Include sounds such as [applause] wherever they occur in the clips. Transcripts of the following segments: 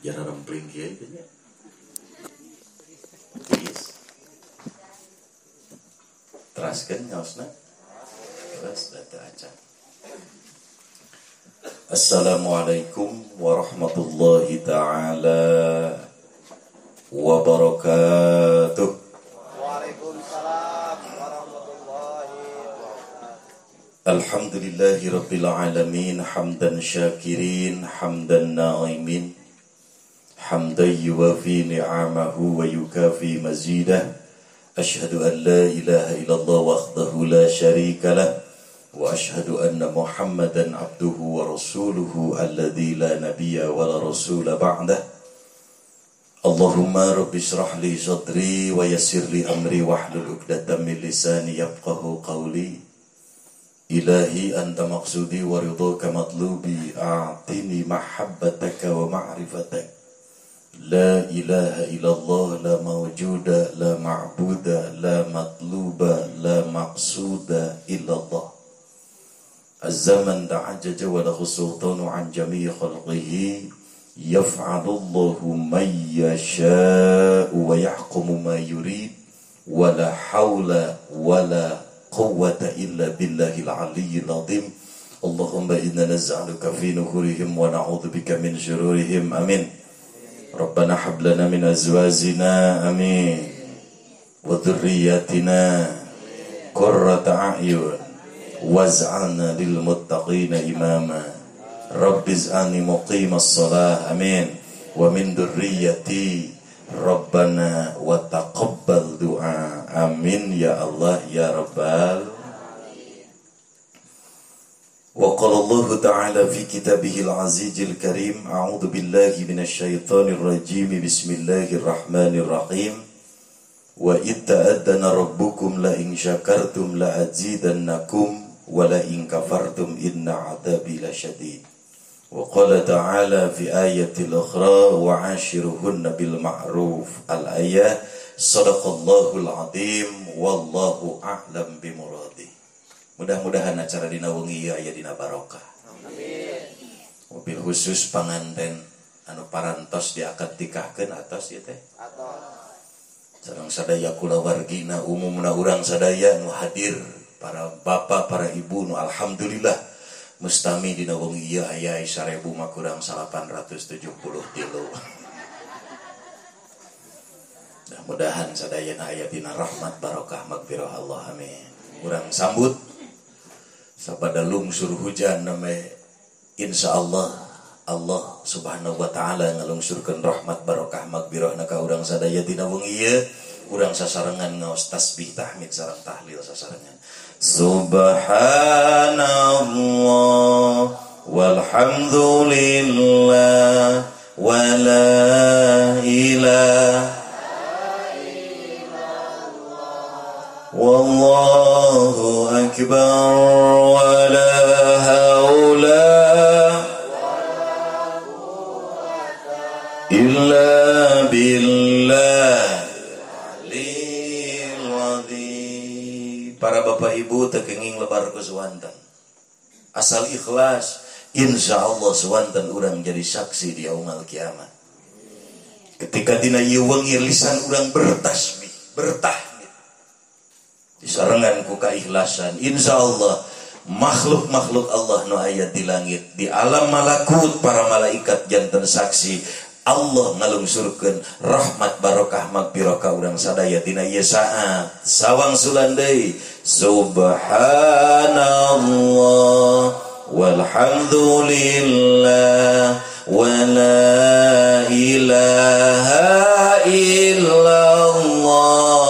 Jangan rempling kieu itu nya. Tiis. Teraskeun ngaosna. Teras data acan. Assalamualaikum warahmatullahi taala wabarakatuh. Waalaikumsalam warahmatullahi wabarakatuh. Alhamdulillahi rabbil alamin hamdan syakirin hamdan na'imin حمدا يوافي نعمه ويكافي مزيده. أشهد أن لا إله إلا الله وحده لا شريك له وأشهد أن محمدا عبده ورسوله الذي لا نبي ولا رسول بعده. اللهم رب اشرح لي صدري ويسر لي أمري واحلل عقدة من لساني يفقه قولي. إلهي أنت مقصودي ورضاك مطلوبي. أعطني محبتك ومعرفتك. Wa ma'rifatak La ilaha illallah la mawjuda la ma'buda la matluba la maqsuda illallah الزمن تعجج وله السلطان عن جميع خلقه. يفعل الله من يشاء ويحكم ما يريد. ولا حول ولا قوة إلا بالله العلي العظيم. اللهم إنا نزعلك في نهورهم ونعوذ بك من شرورهم. أمين. ربنا حب لنا من أزواجنا أمين وذرياتنا قرة أعين واجعلنا للمتقين إماما رب اجعلني مقيم الصلاة أمين ومن ذريتي ربنا وتقبل دعاء آمين يا الله يا رب وقال الله تعالى في كتابه العزيز الكريم أعوذ بالله من الشيطان الرجيم بسم الله الرحمن الرحيم. وإذ تأذن ربكم لئن شكرتم لأزيدنكم ولئن كفرتم إن عذابي لشديد. وقال تعالى في آية الأخرى وعاشرهن بالمعروف الآية صدق الله العظيم والله أعلم بمراده. Mudah-mudahan acara dina wengi ieu aya dina barokah. Mobil khusus panganten anu parantos diakad nikahkeun atos ieu teh. Sareng sadaya kulawargina umumna urang sadaya nu hadir para bapak para ibu nu alhamdulillah. Mustami dina wengi ieu aya 1000 mah kurang 870 tilu mudah-mudahan sadayana aya dina rahmat barokah magfirah Allah amin. Urang sambut sabada lungsur hujan name insya Allah Allah subhanahu wa ta'ala ngalungsurkan rahmat barokah magfirah ka urang sadaya dina wengi ieu urang sasarengan ngaos tasbih tahmid sareng tahlil sasarengan subhanallah walhamdulillah wala ilaha والله أكبر ولا حول إلا بالله Para bapak ibu tekenging lebar ke suwanten Asal ikhlas Insya Allah suwanten urang jadi saksi di yaumul kiamat Ketika dina ieu wengi lisan urang bertasbih Bertahmid disarengan ku keikhlasan. Insya Allah makhluk-makhluk Allah nu ayat di langit di alam malakut para malaikat jantan saksi Allah ngalungsurkeun rahmat barokah magfirah ka urang sadaya dina ieu saat. Sawang sulandai subhanallah walhamdulillah wala ilaha illallah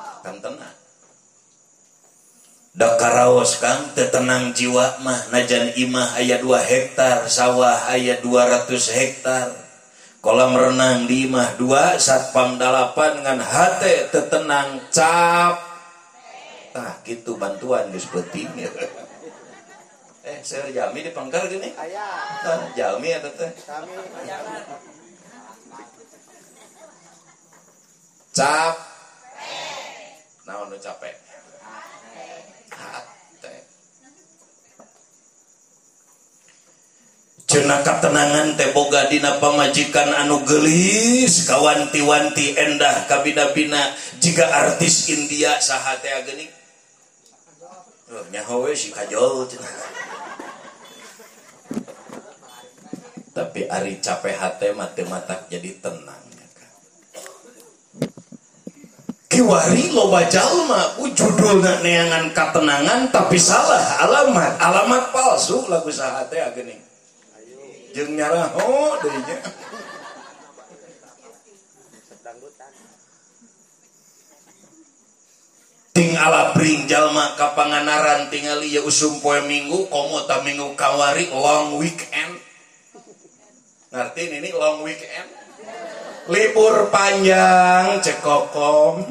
kan tenang. Dakaraos Kang tetenang jiwa mah najan imah ayat 2 hektar sawah ayat 200 hektar. Kolam renang di imah 2 satpam dalapan dengan hate tetenang cap. Nah gitu bantuan geus penting ya. [laughs] Eh saya jami di pangkar gini? Nah, jami eta teh. Cap naon nu capek. Hate Cenah katenangan teh dina pamajikan anu gelis kawanti-wanti endah kabina-bina. Jika artis India saha teh geuning Oh, nyaho we si kajol. Tapi ari capek hate mate matak jadi tenang ya kan. Kiwari loba jalma ku judulna neangan katenangan tapi salah alamat. Alamat palsu lagu saha teh geuning jeung nyaraho deui nya ting ala bring jalma ka panganaran tingali ya usum poe minggu komo ta minggu kawari long weekend. Ngerti ini long weekend libur panjang cekokom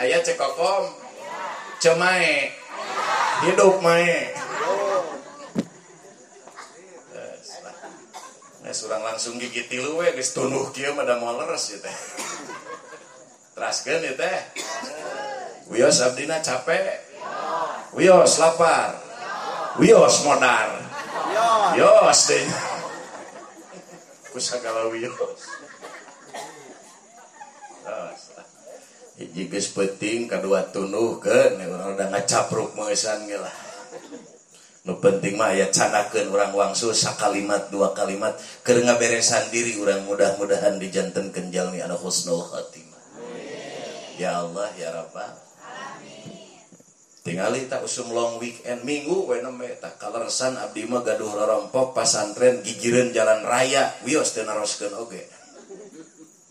ayah cekokom cemae hidup mae Nah, surang langsung gigit tilu we geus tunuh kieu mah da moal leres ieu teh. Teraskeun ieu teh. Wios abdina capek. Wios lapar. Wios modar. Wios deh. Tos. [laughs] Hiji geus penting, kadua tunuhkeun, urang udah ngacapruk meusan lah. Nu penting mah aya canakeun urang wangsul sakalimat dua kalimat keur ngaberesan diri urang mudah-mudahan dijantenkeun jalmi anu husnul khatimah. Ya Allah ya Rabbal Tingali tak usum long weekend minggu we nembe tak kalersan abdi mah gaduh rorompok pasantren gigireun jalan raya wios teu naroskeun oge.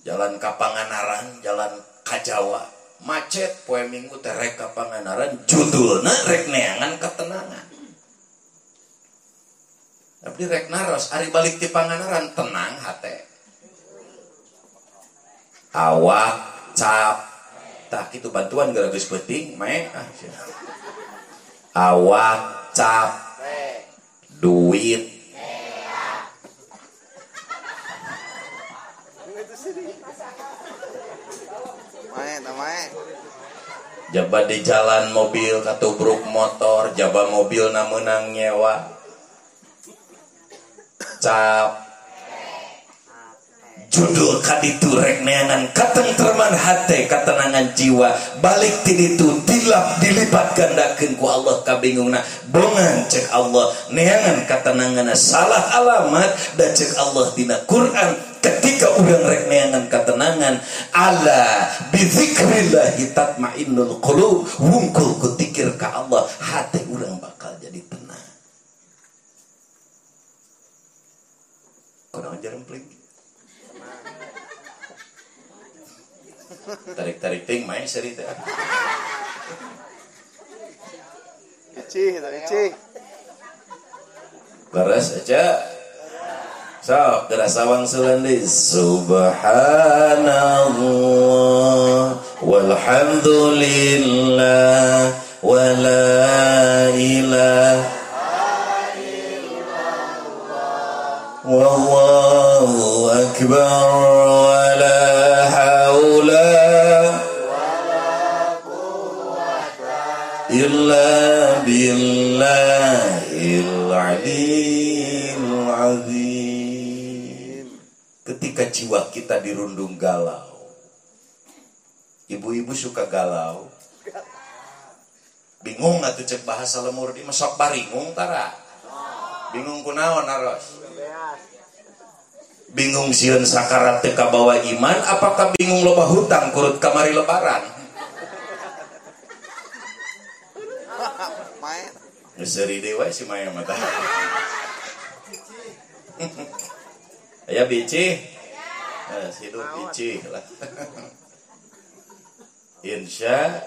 Jalan ka Panganaran, jalan ka Jawa. Macet poe minggu teh rek ka Panganaran judulna rek neangan ketenangan. Abdi rek naros ari balik ti Panganaran tenang hate. Awak cap tak itu bantuan gara geus penting mae ah. Awak cap duit. Jaba di jalan mobil katubruk motor. Jaba mobil na menang nyewa. Cap. Judul kaditu rek neangan katentreman hate katenangan jiwa. Balik ti ditu dilap dilipat gandakeun ku Allah. Kabingungna bongan cek Allah. Neangan katenangan salah alamat dan cek Allah dina Quran. Ketika urang rek neangan katenangan ala bizikrillah tatmainnul qulub. Wungkul ku tikir ka Allah hate urang bakal jadi tenang. Kurang ajar empling. Tarik-tarik ting main seri Ici, tak ici. Beres aja. So, gerak sawang sulandi Subhanallah. Walhamdulillah. Wa la ilaha Wallahu akbar. Wa la hawla. Illa billahil aliyil azim Ketika jiwa kita dirundung galau Ibu-ibu suka galau. Bingung atuh cek bahasa lemur di masok baringung tara? Bingung kunaon aros? Bingung sieun sakarat teu kabawa iman apakah bingung loba hutang kurut kamari lebaran Ngeseri dewa si Maya mata. Aya bici. Eh, hidup bici lah. Insya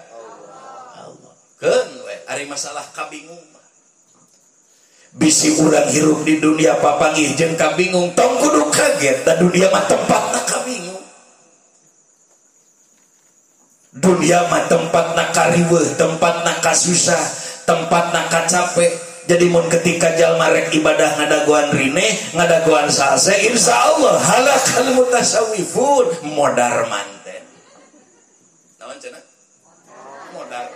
Allah. kan we ari masalah kabingung bisi urang hirup di dunia papangih jeung kabingung tong kudu kaget da dunia mah tempatna kabingung dunia mah tempatna kariweuh tempatna kasusah tempatna kacapek jadi mun ketika jalma rek ibadah ngadaguan rine ngadaguan sase insya Allah halakal mutasawifun. Modar manten. Naon cenah? Modar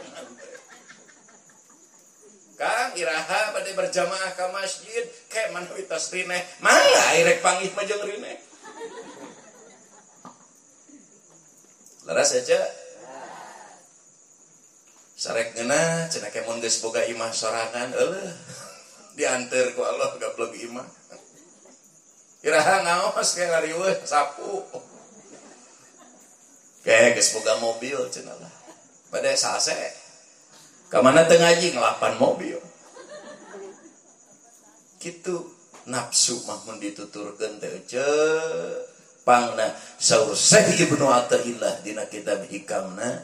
Kang iraha pada berjamaah ke masjid. Kayak mana witos rine mangga irek panggih mah jeung rine? Laras aja sarek ngena cenah kemun geus boga imah sorangan eueuh. Diantar ku Allah gablog imah. Iraha ngaos kayak ngariweuh sapu. Kayak geus boga mobil cenah lah. Pada sase. Kamana teu ngaji ngelapan mobil. Gitu nafsu mah mun dituturkeun teh pangna saur Syekh Ibnu Athaillah dina kitab hikamna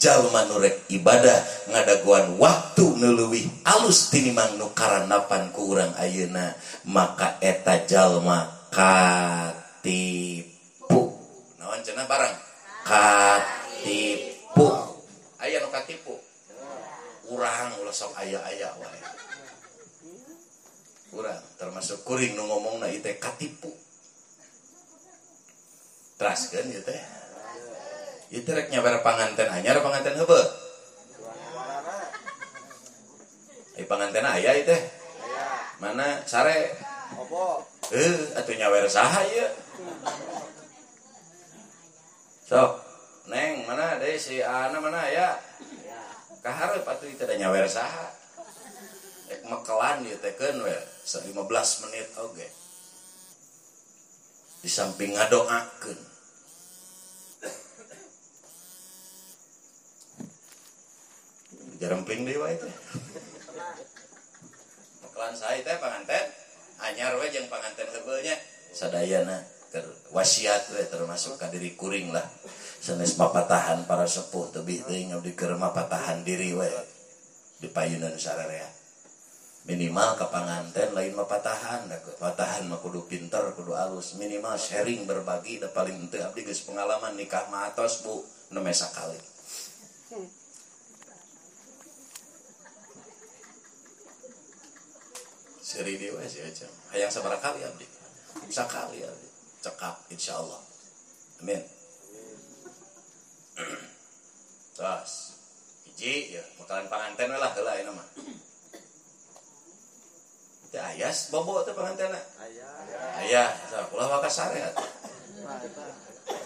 Jalma nurek ibadah ngadaguan waktu nuluwih alus tinimang nukaran napan ku urang ayeuna maka eta jalma katipu. Naon cenah barang? Katipu. Aya nu katipu? Urang ulah sok aya-aya wae. Urang termasuk kuring nu ngomongna ieu teh katipu. Teraskeun ieu teh. Iterek nyabar panganten anyar panganten hebe. Di eh, panganten ayah itu. Mana sare? Opo. Eh, atuh nyawer saha ieu? Sok, Neng, mana deh si Ana mana ya? Kaharep atuh itu da nyawer saha? Ek mekelan dieu teh keun we, 15 menit oge. Okay. Di samping ngadoakeun. jarempling deui wae teh makalan sae teh panganten anyar we jeung panganten heubeulnya sadayana ter wasiat we termasuk ka diri kuring lah. Sanes mapatahan para sepuh tebih teuing abdi keur mapatahan diri we. Di payunan sararea. Minimal ke panganten lain mapatahan da patahan mah kudu pinter kudu alus. Minimal sharing berbagi da paling teu abdi geus pengalaman nikah mah atos Bu nemesa kali hmm. Seri dewa sih aja hayang sabara kali abdi sakali abdi cekap insya Allah amin. [clears throat] Terus hiji ya bakalan panganten lah heula ayeuna mah. Teh ayas bobo teh pangantenna Ayah. aya sok ulah wakas sareat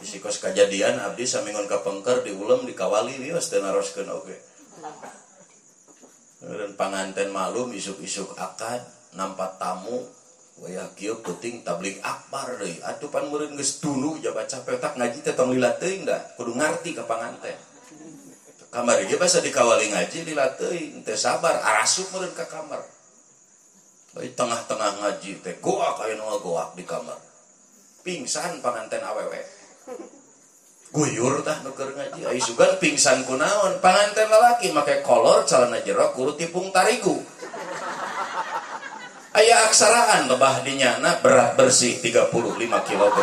Bisikos kejadian abdi samingon kapengker diulem dikawali wios teu naroskeun oge dan panganten malum isuk-isuk akad nampak tamu wayah kieu penting tablik akbar deui. Atuh pan meureun geus tunu ja baca petak ngaji teh tong lila teuing da kudu ngarti kapangan panganten kamar ge basa dikawali ngaji lila teuing teh sabar arasup meureun ka kamar. Baik tengah-tengah ngaji teh goak aya nu goak di kamar. Pingsan panganten awewe guyur tah nuker ngaji. Ai sugan pingsan kunaon panganten lalaki make kolor celana jerok kulit tipung tarigu. Aya aksaraan lebah dinyana berat bersih 35 kg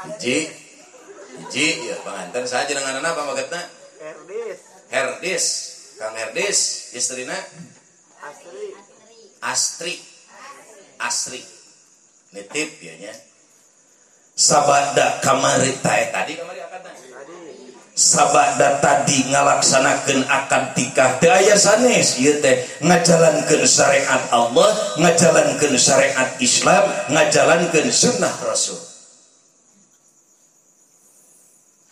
Hiji Hiji ya panganten saja dengan apa magetna. Erdis. Herdis Kang Herdis istrina Asri. Astri. Asri nitip ya nya sabada kamari tae tadi. Kamari sabada tadi ngalaksanakeun akad tikah teu aya sanes. Ieu teh ngajalankeun syariat Allah ngajalankeun syariat Islam ngajalankeun sunnah Rasul.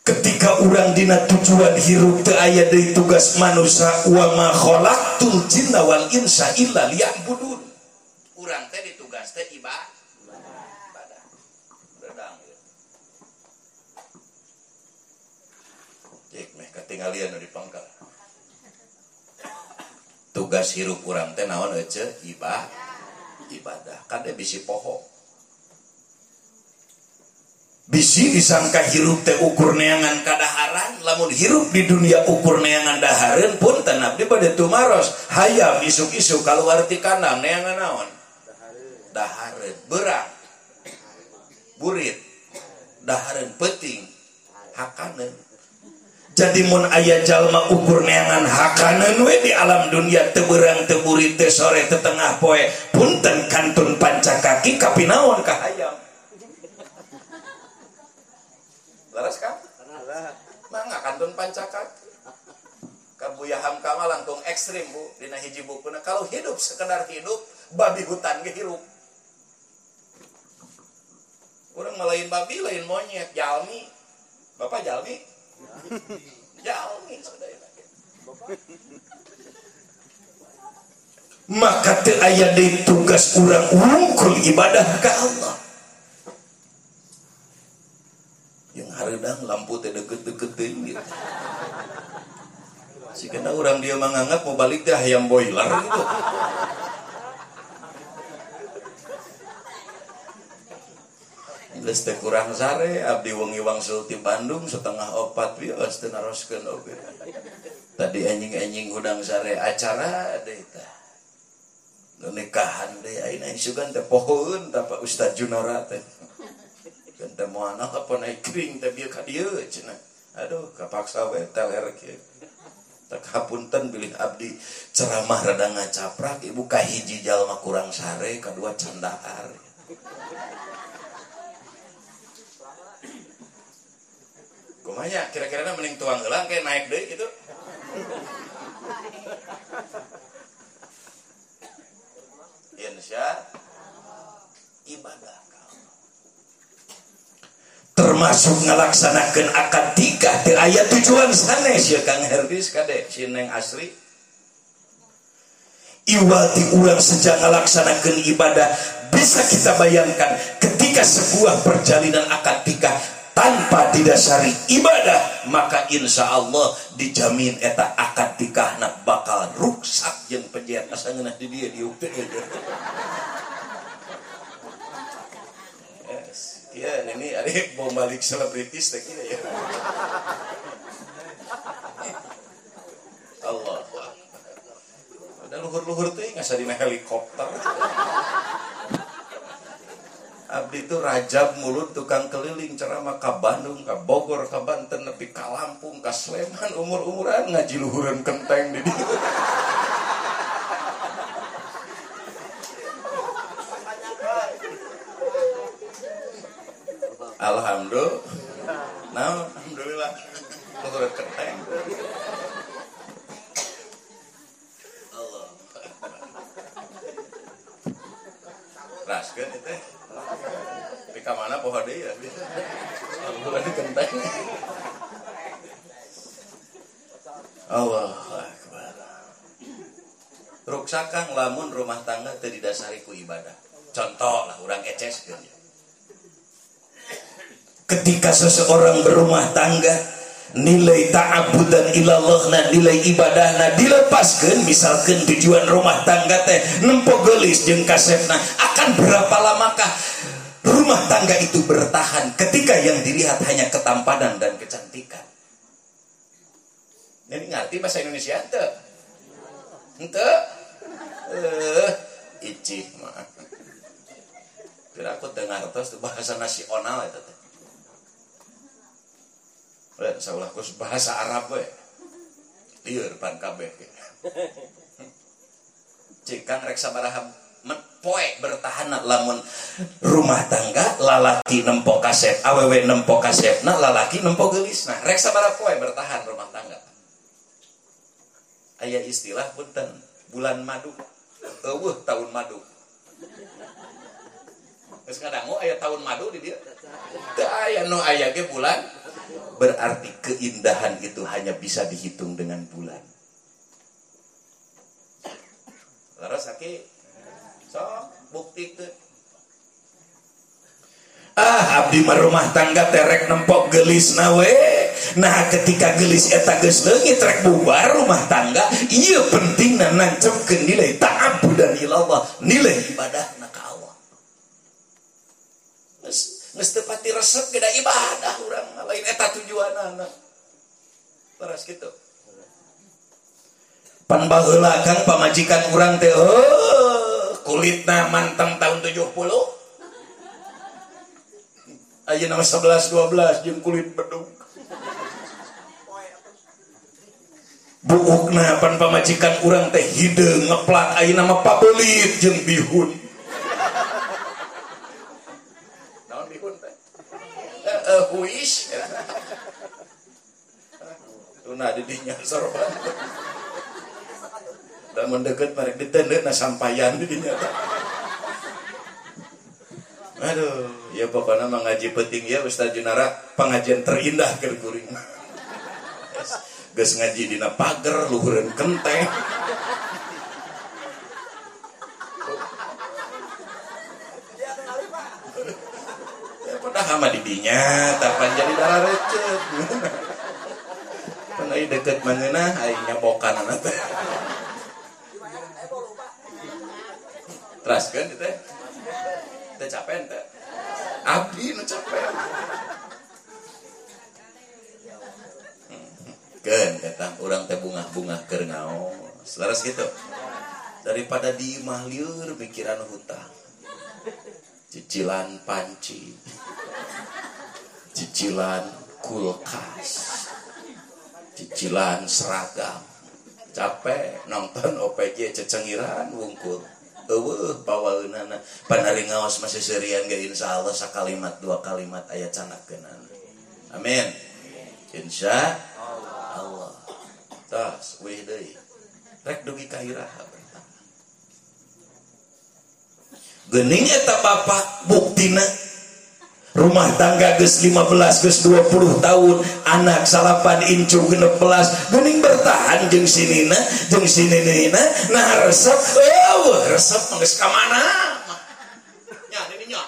Ketika orang dina tujuan hirup teu aya deui tugas manusia wa ma khalaqtul jinna wal insa illa liya'budun urang teh ditugas teh ibadah ibadah redang ieu katinggalian nu dipangkal tugas hirup urang teh naon ece ibadah. Ibadah. Kada bisi poho. Bisi disangka hirup teh ukur neangan kadaharan lamun hirup di dunia ukur neangan daharan pun tanap di pada tumaros hayam isuk-isuk kalau arti kanan neangan naon? Daharan berat burit. Daharan peting hakanan jadi mun ayah jalma ukur neangan hakanan we di alam dunia teberang teburit tesore tetengah poe punten kantun pancakaki kapinawan kahayam Laras kan? Mangga kantun pancakak. Kabuyaham kama langkung ekstrim bu dina hiji bukuna. Kalau hidup sekedar hidup, babi hutan ge hirup. Orang melain babi, lain monyet, jalmi. Bapak jalmi? Maka teu aya deui tugas urang wungkul ibadah ke Allah. yang haredang lampu teh deket-deket gitu. Si kena orang dia menganggap mau balik teh ayam boiler gitu. Teste kurang sare Abdi wengi wangsul di Bandung setengah opat wios tenaroskeun oge. Tadi anjing-anjing udang sare acara deita. Nu nikahan deui ayeuna sugan teh pohoeun ta Pak Ustaz Junara teh. Kan mau anak apa naik kering teh bieu ka dieu cenah. Aduh kapaksa we teler kieu. Tak hapunten pilih abdi ceramah rada ngacaprak ibu kahiji jalma kurang sare kedua candahar. Kumanya kira-kira mending tuang gelang kayak naik deh gitu. [laughs] Insya ibadah termasuk ngelaksanakan akad nikah di ayat tujuan sanes ya Kang Herdis kade. Si Neng Asri. Iwati urang sejak ngelaksanakan ibadah bisa kita bayangkan ketika sebuah perjalanan akad nikah tanpa didasari ibadah maka insya Allah dijamin eta akad nikah nak bakal rusak yang penjiat asa ngeunah di dia di Ya, ini ada mau balik selebritis tak kira ya. Allah. Ada luhur-luhur tuh nggak di helikopter. Abdi itu rajab mulut tukang keliling ceramah ke Bandung, ke Bogor, ke Banten, nepi ke Lampung, ke Sleman, umur-umuran ngaji luhuran kenteng di dia. Alhamdulillah. Nah, alhamdulillah. Menurut keteng. Allah. Raskeun itu. Ka mana poho ya? Alhamdulillah di. Allah Akbar. Ruksakang lamun rumah tangga teu didasari ku ibadah. Contoh lah orang eces ketika seseorang berumah tangga nilai ta'abud dan ilallah na nilai ibadah na dilepaskan misalkan tujuan rumah tangga teh nempo gelis jeng kasepna akan berapa lamakah rumah tangga itu bertahan ketika yang dilihat hanya ketampanan dan kecantikan. Ini ngerti bahasa Indonesia? Ente. Ente. Eh icih mah kira aku dengar terus bahasa nasional itu teh. Eh, saulah bahasa Arab we. Lieur pan kabeh ge. Cikang rek sabaraha poe bertahan lamun rumah tangga lalaki nempo kasep awewe nempo kasep nah lalaki nempo gelis nah rek sabaraha poe bertahan rumah tangga. Ayah istilah punten bulan madu. Eueuh tahun madu. Geus ngadangu aya tahun madu di dia teu aya nu aya bulan. Berarti keindahan itu hanya bisa dihitung dengan bulan. Laras sakit, so bukti ke ah abdi rumah tangga terek nempok gelis nawe nah ketika gelis eta geus leungit rek bubar rumah tangga iya penting na nancapkeun nilai ta'abudan ilallah nilai ibadah nak ka Allah. Geus geus resep kedai ibadah urang lain eta tujuan anak kitu. Gitu baheula kang pamajikan urang teh oh. kulitna manteng tahun 70 aja nama 11 12 jeung kulit bedug. Buukna pan pamajikan urang teh hideung ngeplak ayeuna nama pabelit jeung bihun. Naon bihun teh? Eh, eh huis. Tuna didinya sorban. Dan mendekat mereka ditendek na sampayan di dinya aduh ya pokoknya mengaji penting ya Ustaz Junara pengajian terindah ke kuring Ges ngaji dina pagar luhureun kenteng. Ya hama didinya, tapan jadi darah recet. Pan deket mangeuna ai nyabokan anak Teraskeun teh. Teh capek teh. Abdi nu capek. Ken kata orang teh bunga-bunga keur ngaos. Gitu. Daripada di imah lieur mikiran hutang. Cicilan panci. Cicilan kulkas. Cicilan seragam. Capek nonton OPJ cecengiran wungkul. pangaos masih Syrian Insya Allah sa kalimat dua kalimat aya canakeunan amin. Insya Allah. Tas rek dugi kahiraha geuning eta bapak buktina rumah tangga geus 15 geus 20 tahun. Anak salapan incu 16 geuning bertahan jeung sinina jeung sininina nah resep eueuh resep geus ka mana? Nya ini nya.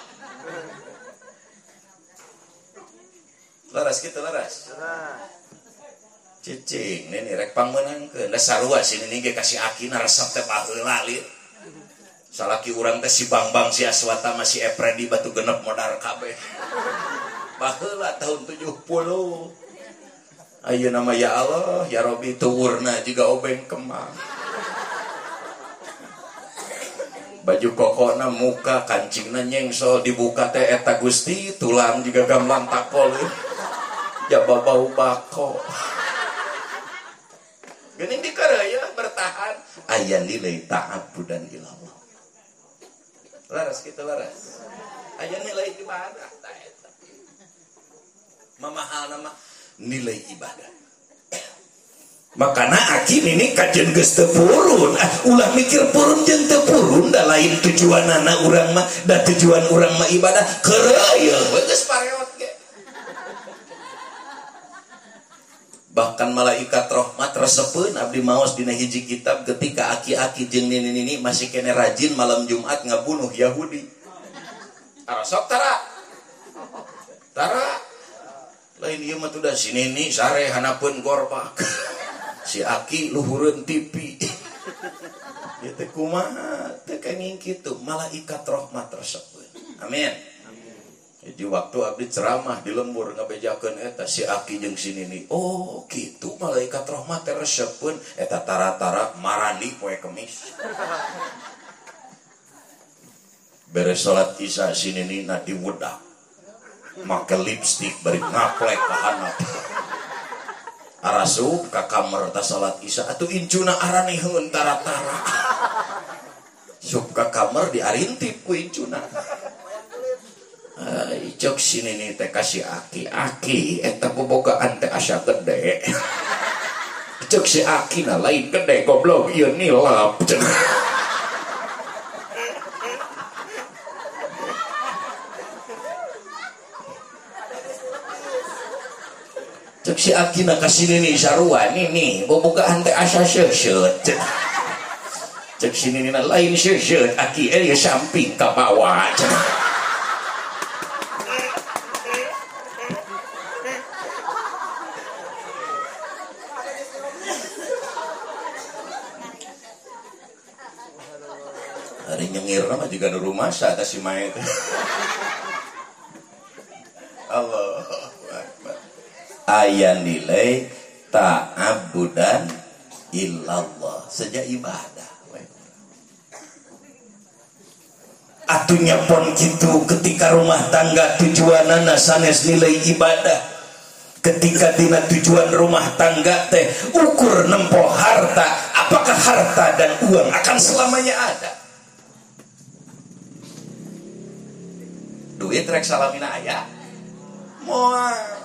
Laras gitu laras. Cicing ini rek pangmenang ke sarua sini nih kasih aki resep teh baheula lit salaki urang teh si Bambang si Aswata masih epredi batu genep modal kabeh. Baheula tahun 70 ayo nama ya Allah ya Robi tuwurna juga obeng kemang baju kokona muka kancingna nyengsol dibuka teh eta Gusti tulang juga gamblang takol ya bau bako. Gening dikaraya bertahan. Ayah nilai ta'abudan ilallah. Laras kita laras. Ayah nilai ibadah. Mamahal nama nilai ibadah. Makana akin ini kajian geus teu purun. Ah, ulah mikir purun jeung teu purun da lain tujuan anak urang mah da tujuan urang mah ibadah keureuy geus pareot ge. Bahkan malaikat rahmat resepun abdi maos dina hiji kitab ketika aki-aki jeung nini-nini masih kene rajin malam Jumat ngabunuh Yahudi. Arasok tara. Tara. Lain ieu mah tuh si nini sare hanapeun gorbak [laughs] si aki luhureun tipi [laughs] ya teh kumaha teh kenging kitu. Malaikat rahmat resepun. Amin di waktu abdi ceramah di lembur ngabejakeun eta si aki jeung si nini oh gitu malaikat rahmat teh resepkeun eta tara-tara marani poe kemis. Beres salat isya si nini na diwedak make lipstick bari ngaplek ka handap arasup ka kamar ta salat isya. Atuh incuna araniheun tara-tara. Sup ka kamar diarintip ku incuna Ay, cok sini nih teh kasih aki. Aki eta bobogaan teh asa gede. [laughs] Cok si aki na lain gede goblok. Iya nilap. [laughs] Cek cek si aki na kasih ini sarua. Nih nih bobogaan teh asa seuseut cek cek sini nih lain seuseut aki eh samping ka bawah. cek hari nyengir nama juga di rumah saat si main Allah ayat nilai ta'abudan illallah. Sejak ibadah atunya pon gitu ketika rumah tangga tujuan sanes nilai ibadah. Ketika dina tujuan rumah tangga teh ukur nempo harta. Apakah harta dan uang akan selamanya ada duit rek salamina ayah moal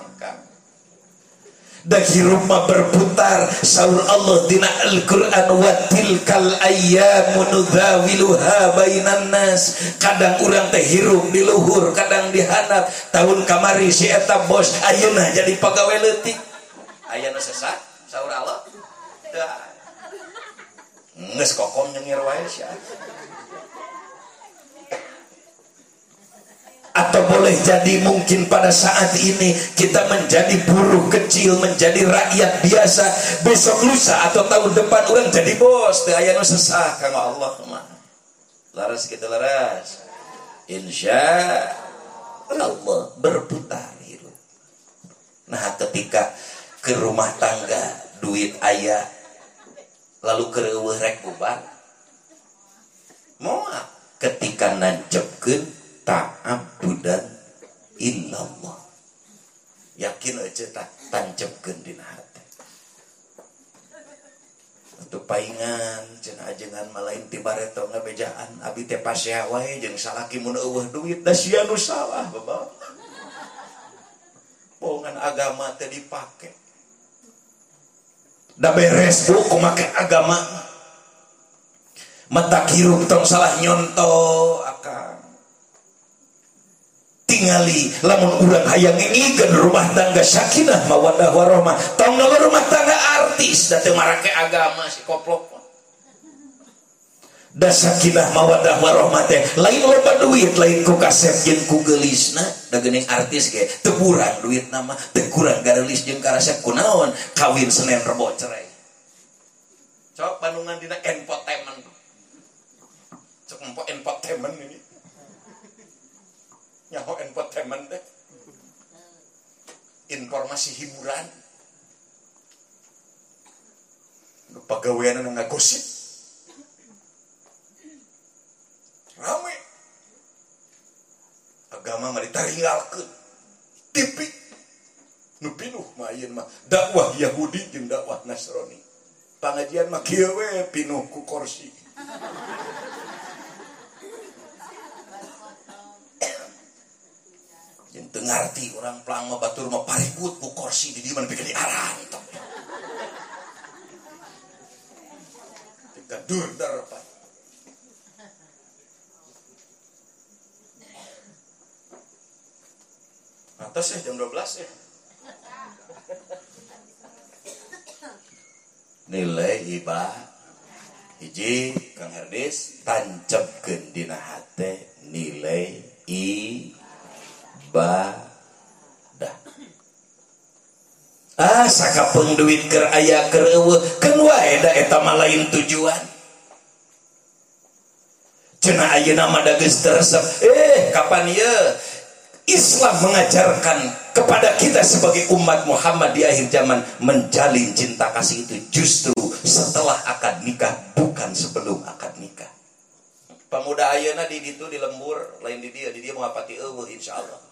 hirup rumah berputar saur Allah dina Al-Quran wa tilkal ayyamu nudzawiluha bainan nas. Kadang urang teh hirup di luhur kadang dihanap tahun kamari si eta bos ayeuna jadi pegawai leutik. Ayeuna sesat saur Allah. Da ngeus kokom nyengir wae sia. Atau boleh jadi mungkin pada saat ini kita menjadi buruh kecil menjadi rakyat biasa. Besok lusa atau tahun depan orang jadi bos. Teh aya sesah kang Allah mah laras kita laras. Insya Allah berputar hidup. Nah ketika ke rumah tangga duit ayah lalu ke rek bubar. Mau ketika nancepkeun ta'abudan illallah. Yakin aja tak tancapkan di hati. Untuk paingan cina ajengan malain tibareto ngabejaan abi teh pasya wae jeung salaki mun eueuh duit. Da sia nu salah bapak bohongan agama teh dipake. Da beres bu kumake agama. Mata kirup tong salah nyonto akan tingali. Lamun urang hayang ngingikeun rumah tangga sakinah mawaddah warahmah. Tong rumah tangga artis. Da teu marake agama si koplok. Da sakinah mawaddah warahmah teh lain loba duit lain ku kasep jeung ku geulisna da geuning artis ge teu kurang duit nama teu kurang garelis jeung karasep kunaon kawin Senin Rebo cerai. Cok bandungan dina infotainment cok empo infotainment ini nyaho entertainment deh informasi hiburan. Pegawaian nu ngagosip. Rame. Agama mah ditaringgalkeun. Tipi. Nu pinuh mah mah. Dakwah Yahudi jeung dakwah Nasrani. Pengajian mah kieu we pinuh ku kursi. Yang tengarti orang pelang mah batur mah paribut bu kursi di diman bikin aran Tiga dur darpan atas ya jam 12 ya. Nilai ibah hiji Kang Herdis tancapkeun dina hate nilai i ibadah ah sakapeng duit ker aya ker eueuh. Keun wae da lain tujuan. Cenah ayeuna mah da geus teresep eh kapan ieu? Islam mengajarkan kepada kita sebagai umat Muhammad di akhir zaman menjalin cinta kasih itu justru setelah akad nikah bukan sebelum akad nikah. Pemuda ayeuna di ditu di lembur lain di dia di dia mengapati eueuh insyaallah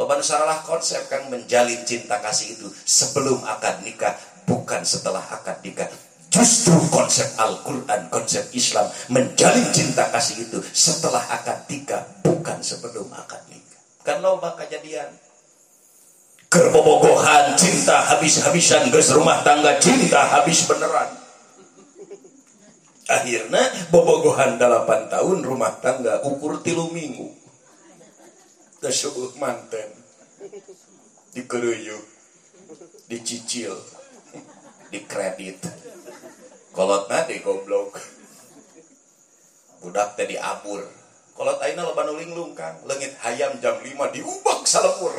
Loban salah konsep kan menjalin cinta kasih itu sebelum akad nikah bukan setelah akad nikah. Justru konsep Al-Quran, konsep Islam menjalin cinta kasih itu setelah akad nikah bukan sebelum akad nikah. Kan loba kejadian. Kerbobogohan cinta habis-habisan ke rumah tangga cinta habis beneran. Akhirnya bobogohan 8 tahun rumah tangga ukur tilu minggu subuh manten. Dikeruyuk dicicil di kredit kolot nanti goblok. Budak tadi abur kolot aina lo banuling lungkang lengit hayam jam 5 diubak salempur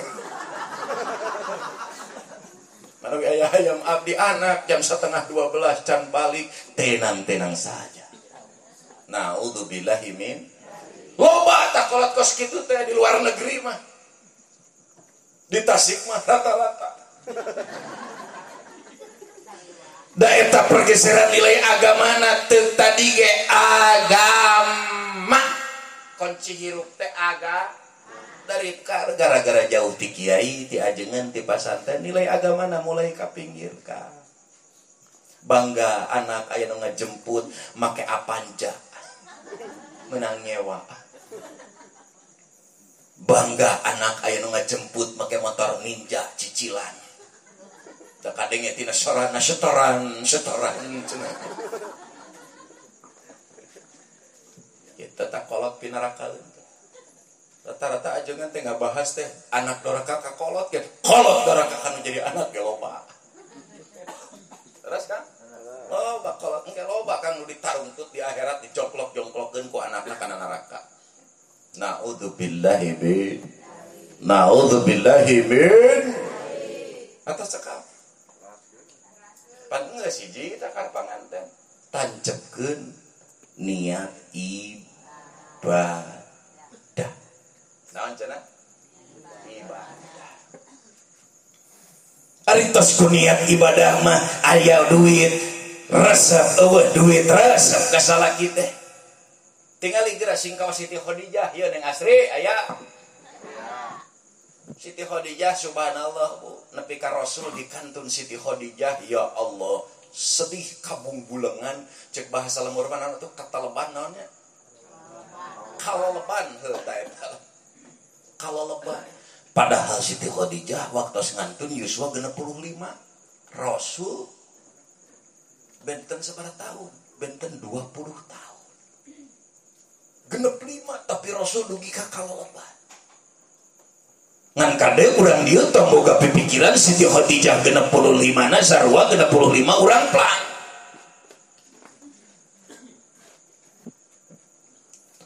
mana ayah hayam abdi anak jam setengah 12 can balik tenang-tenang saja. Nah billahi min loba tak kolot kos gitu teh di luar negeri mah. Di Tasik mah rata-rata. Daeta pergeseran nilai agama nate tadi ge agama. Kunci hirup teh aga. Dari gara-gara jauh ti kiai ti ajengan ti pasantren nilai agama na mulai ka pinggir ka. Bangga anak aya nu ngajemput make apanja menang nyewa. Bangga anak aya nu ngajemput make motor ninja cicilan. Da kadang tina soran setoran setoran cenah kita tak kolot pinaraka rata-rata aja kan teh nggak bahas teh anak doraka kakolot kan kolot doraka kan menjadi anak ya loba. Terus kan? Loba kolot engke loba kan nu ditarungtut di akhirat dicoplok jongklokeun ku anakna kana neraka naudzubillahi min naudzubillahi min atas cekap pan enggak siji takar panganten. Niat ibadah. Naon cenah? Ibadah. Ari tos niat ibadah mah aya duit resep eueuh duit resep ka salaki teh tinggal igra sing ka Siti Khadijah. Ya neng Asri aya. Siti Khadijah subhanallah bu. Nepi ka Rasul di kantun Siti Khadijah ya Allah sedih kabung bulengan cek bahasa lemur mana tuh kata leban naonnya kalau leban kalau lebar padahal Siti Khadijah waktu ngantun Yuswa genep puluh lima. Rasul benten seberapa tahun benten dua puluh tahun genep lima tapi Rasul dugi kalau lebar ngan kade urang dia tong boga pikiran Siti Khadijah genep puluh lima na genep puluh lima urang pelan.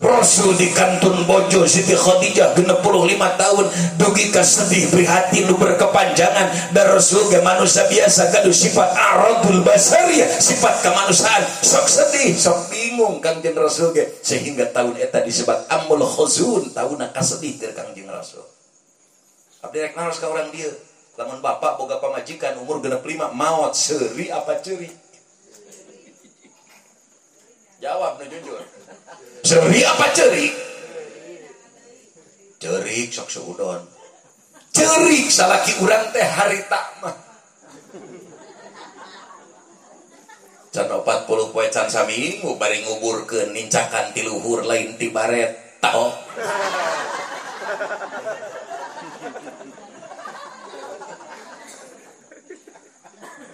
Rasul di kantun bojo Siti Khadijah genep puluh lima tahun dugi sedih prihatin nu berkepanjangan dan Rasul ke manusia biasa kadu sifat aradul basariyah sifat kemanusiaan. Sok sedih sok bingung kangjeng Rasul ge sehingga tahun eta disebut amul khuzun tahun kasedih ke kangjeng Rasul abdi rek naros ka orang dia lamun bapak boga pamajikan umur genep lima maut seri apa ceri jawab nu jujur Ceri apa cerik? Cerik sok seudon. Cerik salaki urang teh harita mah. Can 40 poe can saminggu bari nguburkeun nincakan ti luhur lain ti baret. Tao.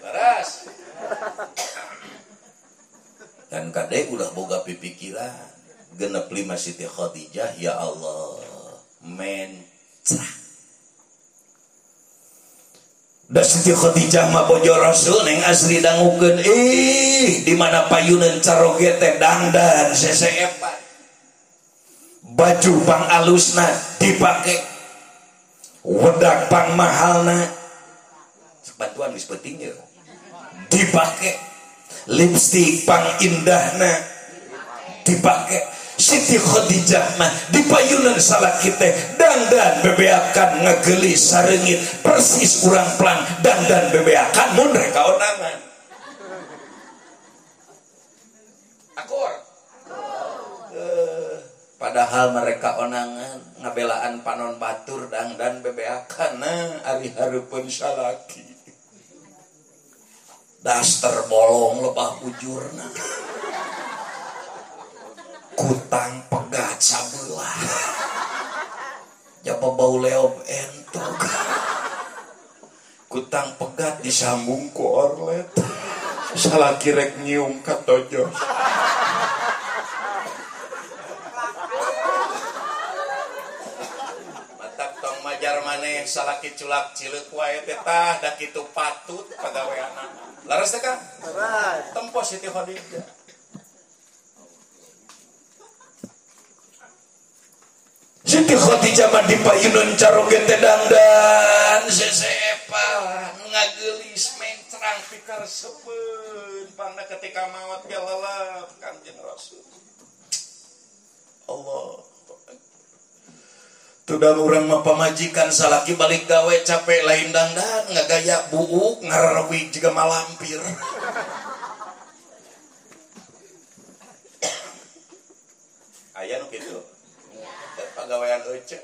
Laras. Dan kade udah boga pipikiran genep lima Siti Khadijah ya Allah mencrah da Siti Khadijah mah bojo Rasul neng asli dangukeun. Ih di mana payunan caroge teh dangdan seseepan baju pang alusna dipake. Wedak pang mahalna. Bantuan geus ya. Dipake. Lipstick pang indahna. Dipake Siti Khadijah mah di payunan salah kita dan bebeakan ngegeli sarengit persis kurang pelan dan bebeakan mun reka onangan akur. Uh, padahal mereka onangan ngabelaan panon batur dan dan bebeakan nah ari hareupeun salaki. Daster bolong lebah ujurna kutang pegat sabelah. [laughs] Jaba bau leob entok kutang pegat disambung ku orlet. Salah kirek nyium katojos matak tong majar maneh salaki culak cileuk wae teh tah da kitu patut pagaweanna. Laras teh kan laras. Tempo Siti Khadijah Siti Khadijah mah di payunan caroge tedang dan sesepa ngagelis mencrang pikar sepen pangna ketika maut ya lalap kanjeng Rasul Allah Tudah orang mah pamajikan salaki balik gawe capek lain dandan nggak gaya buuk ngararwi juga malampir. Ayah nu. Pagawean ece.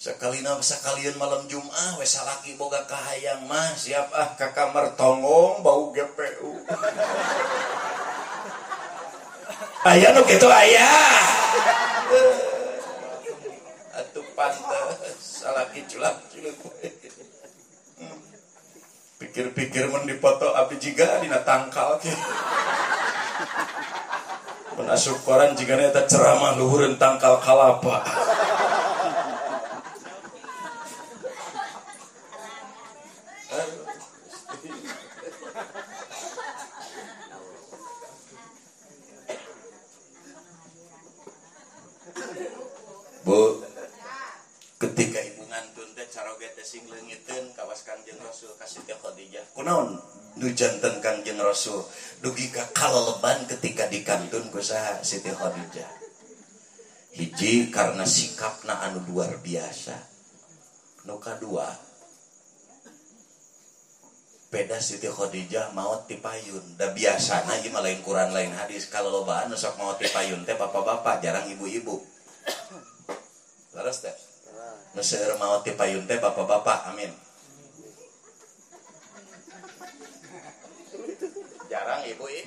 Sekali na sekalian malam Jumat we salaki boga kahayang mah siap ah ka kamar tongong bau GPU. [laughs] Ayah nu gitu ayah. Atuh pantes salaki culak culuk. Pikir-pikir mun dipoto abdi jiga dina tangkal. Asup koran jika eta ceramah luhureun tangkal kalapa. Bu, ketika ibu ngantun teh caroge teh sing leungiteun kawas Kangjeng Rasul ka Siti Khadijah. Kunaon nu janten Kangjeng Rasul dugi ka kaleleban ketika dikantun ku saha Siti Khadijah. Hiji karena sikapna anu luar biasa. Nu kadua beda Siti Khadijah maot ti payun. Da biasana ieu mah lain Quran lain hadis kalelobaan sok maot ti payun teh bapak-bapak jarang ibu-ibu. Laras teh. Nu seueur maot ti payun teh bapak-bapak. Amin. Jarang ibu ih.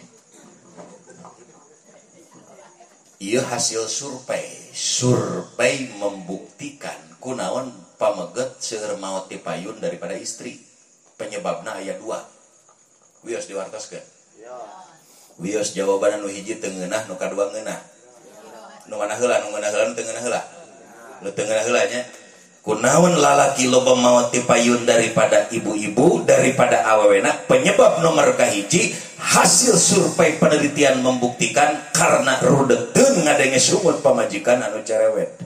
Iya hasil survei. Survei membuktikan kunaon pameget seueur maot payun daripada istri. Penyebabna aya dua. Wios diwartoskeun. Ya. Wios jawaban nu hiji teu ngeunah, nu kadua ngeunah. Nu mana heula nu ngeunah heula nu teu ngeunah heula. Nu teu ngeunah heula nya. Kunaon lalaki loba maot ti payun daripada ibu-ibu daripada awewena? Penyebab nomor kahiji hasil survei penelitian membuktikan karena rudekeun ngadenge sumut pamajikan anu cerewet.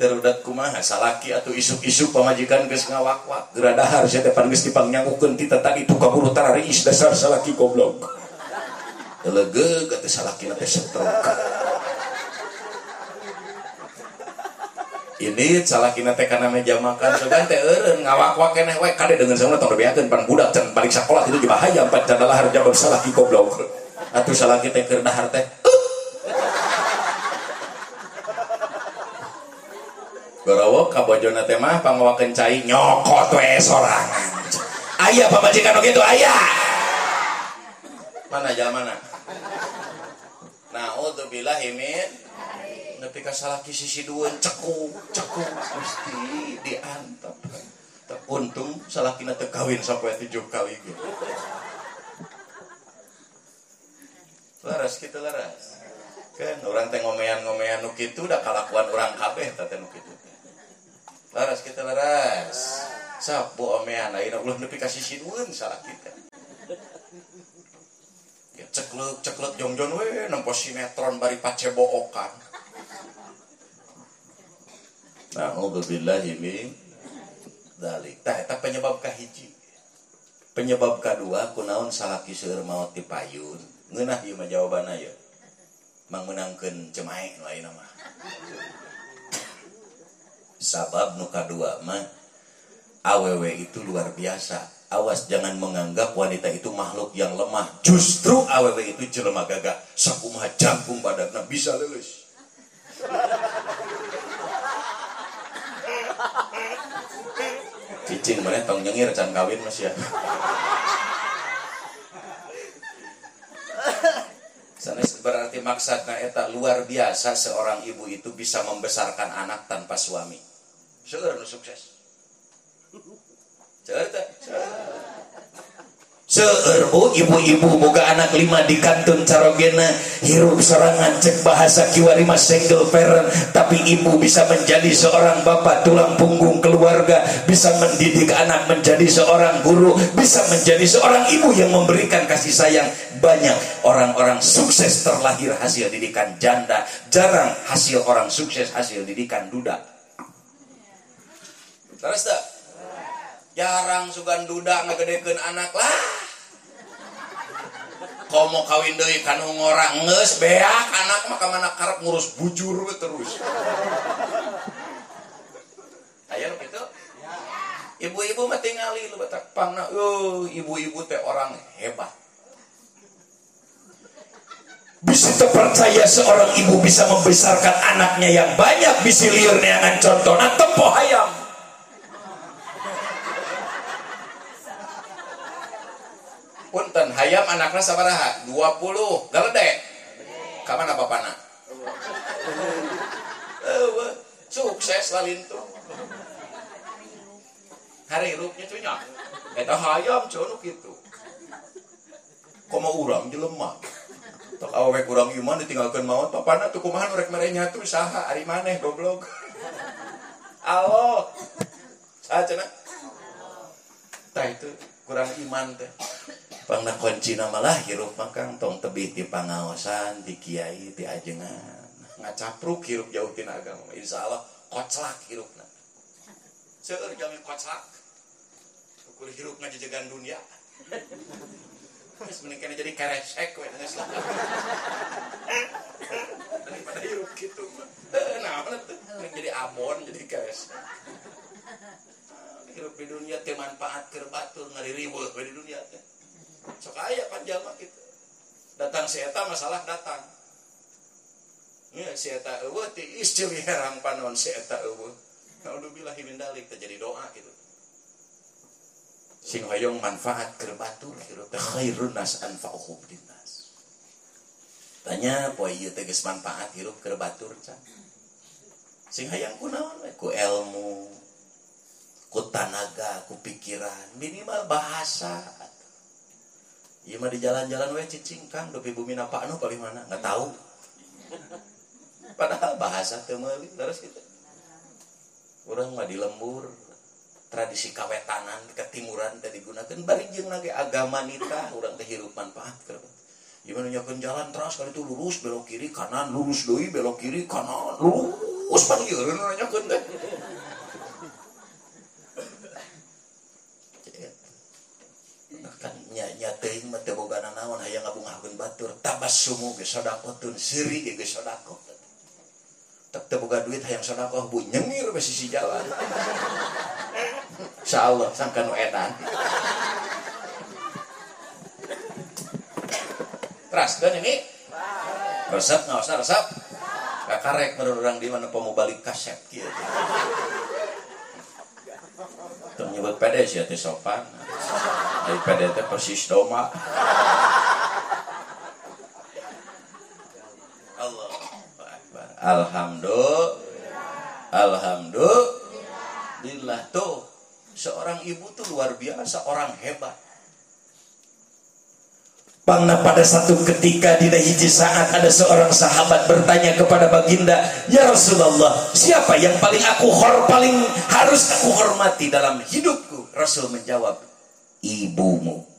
terudat kumaha salaki atau isuk-isuk pamajikan geus ngawak-wak. Geradahar sia teh pan geus dipangnyanggukeun ti tadi itu kaburu tarariis dasar salaki goblok lege gate salaki teh stroke ini salaki teh kana meja makan sogan teh eureun ngawak-wak keneh we kade dengan sama tong beakeun pan budak can balik sakola itu bahaya empat can lahar jabab salaki goblok atuh salaki teh keur dahar teh Garawo kabojona teh mah pangawakeun cai nyokot we sorangan. Aya pamajikan oge itu aya. Mana jalan mana? naudzubillahimin salah sisi dua cekuk cekung mesti diantap untung salah kina tekawin sampai tujuh kali gitu laras kita laras. Kan orang teh ngomean ngomean nu kitu da kalakuan urang kabeh tante nu kitu. Laras kita laras. Sapu omean lain ulah nepi kasih sinuun salah kita. Ceklek ceklek jongjon we nempo sinetron bari pacebookan. Na'udzubillahi min dalik. Tah eta penyebab kahiji. Penyebab kedua kunaon salaki seueur maot ti payun. Ngeunah ieu mah jawabanna ya. Mangmenangkeun cemae nu ayeuna mah. Sabab nu kadua mah awewe itu luar biasa. Awas jangan menganggap wanita itu makhluk yang lemah. Justru awewe itu jelema gagah. Sakumaha jangkung badanna bisa leuleus. Cicing mana tong nyengir can kawin mas ya. Sanes berarti maksudnya eta luar biasa seorang ibu itu bisa membesarkan anak tanpa suami. Seueur sukses. Seueur teh. Seueur bu ibu-ibu boga anak lima di kantun carogena hirup sorangan cek bahasa kiwari mas single parent. Tapi ibu bisa menjadi seorang bapak tulang punggung keluarga. Bisa mendidik anak menjadi seorang guru. Bisa menjadi seorang ibu yang memberikan kasih sayang. Banyak orang-orang sukses terlahir hasil didikan janda. Jarang hasil orang sukses hasil didikan duda. Terus tak jarang sugan duda ngegedekeun anak lah. Komo kawin deui kanu ngorang ngeus beak. Anak mah kamana karep ngurus bujur terus. Ayo gitu ibu-ibu mah tingali lu batak pangna ibu-ibu teh orang hebat. Bisa terpercaya seorang ibu bisa membesarkan anaknya yang banyak bisa liur neangan contoh nah tempo hayam punten hayam anaknya sabaraha 20 galedek kapan apa pana Eh, sukses lalintu hari rupnya cunya eta hayam cono gitu komo urang jelema Tok awek kurang iman ditinggalkan maut papana tuh kumahan rek merenya tuh? Saha ari maneh goblok. Allah. Saha cenah? Tah itu kurang iman teh. Pangna kunci malah hirup makang tong tebih di pangaosan, di kiai, di ajengan. Ngacapruk hirup jauh tina agama. Insyaallah koclak hirupna. Seueur jami koclak. Ukur hirup ngajejegan dunia. Terus mending jadi keresek we geus lah. Daripada hirup gitu. Nah? Mending jadi abon jadi keresek. Hirup di dunia teh manfaat keur batur riweuh di dunia teh. Sok aya kan jalma gitu. Datang si eta masalah datang. Ya si eta eueuh ti istri herang panon si eta eueuh. Naudzubillah min dalik terjadi doa gitu sing hoyong manfaat keur batur hirup teh nas anfa'uhum linnas tanya poe ieu teh geus manfaat hirup keur batur can sing hayang kunaon ku ilmu ku tanaga ku pikiran minimal bahasa Iya mah di jalan-jalan we cicing kang. Dopi bumi napa anu paling mana? Nggak tahu. [laughs] Padahal bahasa teu meuli terus gitu. Urang mah di lembur. Tradisi kawetanan ketimuran tadi digunakan bari jeung agama nita urang teh hirup manfaat keur. Gimana nyokeun jalan terus kali itu lurus belok kiri kanan lurus deui belok kiri kanan lurus. Pan ieu nyokeun teh kan nya nya teuing mah teu boga naon hayang ngabungahkeun tabassumu ge sedekahkeun siri ge sedekah tak teu boga duit hayang sedekah bu nyengir we sisi jalan Insya Allah sangka nu edan. Terus dan ini resep nggak usah resep. Kakarek menurut orang di mana mau balik kaset gitu. Tuh nyebut pede sih teh sopan. Dari pede teh persis doma. Allah Alhamdulillah. Alhamdulillah tuh seorang ibu tuh luar biasa, orang hebat. Pangna pada satu ketika di hiji saat ada seorang sahabat bertanya kepada baginda, Ya Rasulullah, siapa yang paling aku hor paling harus aku hormati dalam hidupku? Rasul menjawab, ibumu.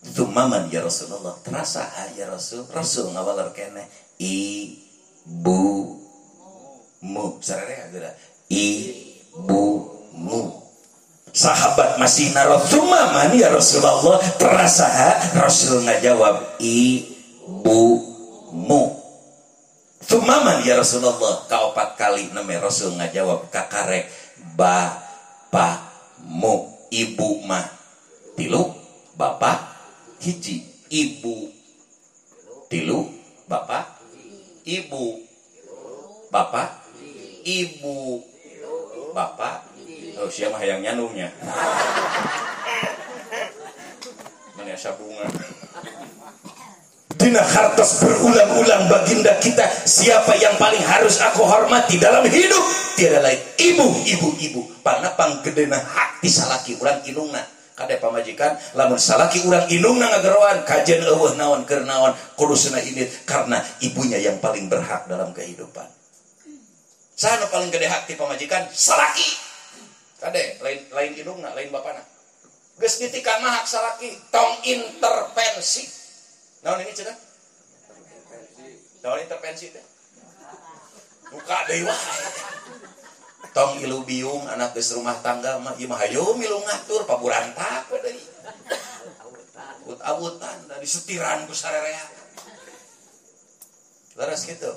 Itu maman ya Rasulullah. Terasa ya Rasul. Rasul ngawalar kene ibumu. Sarere ada ibumu sahabat masih narotuma mani ya Rasulullah terasa Rasul ngajawab ibumu Tumaman ya Rasulullah kaopat kali neme Rasul ngajawab kakarek bapakmu ibu mah tilu bapak hiji ibu tilu bapak ibu bapak ibu bapak oh siapa yang nyanumnya [laughs] mana bunga? Dina hartos berulang-ulang baginda kita siapa yang paling harus aku hormati dalam hidup? Tiada lain ibu ibu ibu. Panapang gedena hati salaki urang inungna kade pamajikan lamun salaki urang inungna ngageroan kajen eueuh naon keur naon kudusna ini karena ibunya yang paling berhak dalam kehidupan. Sana paling gede hak di pamajikan? Salaki! Kade lain lain indungna lain bapana. Geus ditika mah hak salaki tong intervensi. Naon ini cenah? Naon intervensi teh? Buka deui wae tong ilu biung anak geus rumah tangga mah ieu mah hayu milu ngatur paburantak deui. Awut-awutan dari setiran ku sarerea. Leres gitu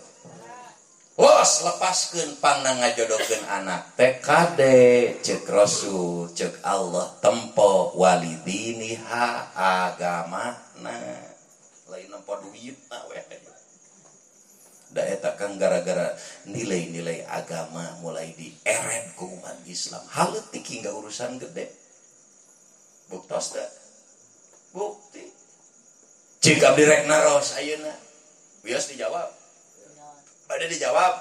Wos lepaskan pangna ngajodokeun anak TKD cek Rasul cek Allah tempo walidini ha agama nah lain nempo duit nah we da eta kang gara-gara nilai-nilai agama mulai dieret ku umat Islam. Haleutik hingga urusan gede. Buktos da bukti. Cik abdi rek naros ayeuna bias dijawab. Ada dijawab.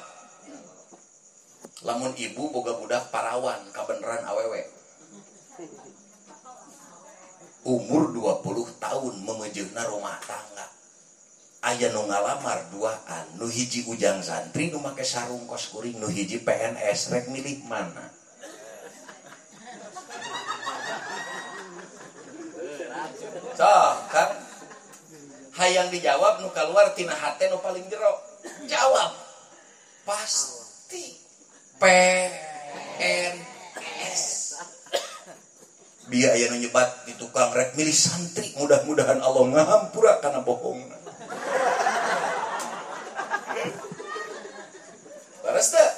Lamun ibu boga budak parawan kabeneran awewe umur 20 tahun memejehna rumah tangga ayah nu ngalamar duaan nu hiji ujang santri nu make sarung kos kuring nu hiji PNS rek milih mana? So kan? Hayang dijawab nu keluar tina hate nu paling jero. Jawab. Pasti. PNS biaya nu nyebat di tukang rek milih santri. Mudah-mudahan Allah ngahampura karena bohong Baras tak?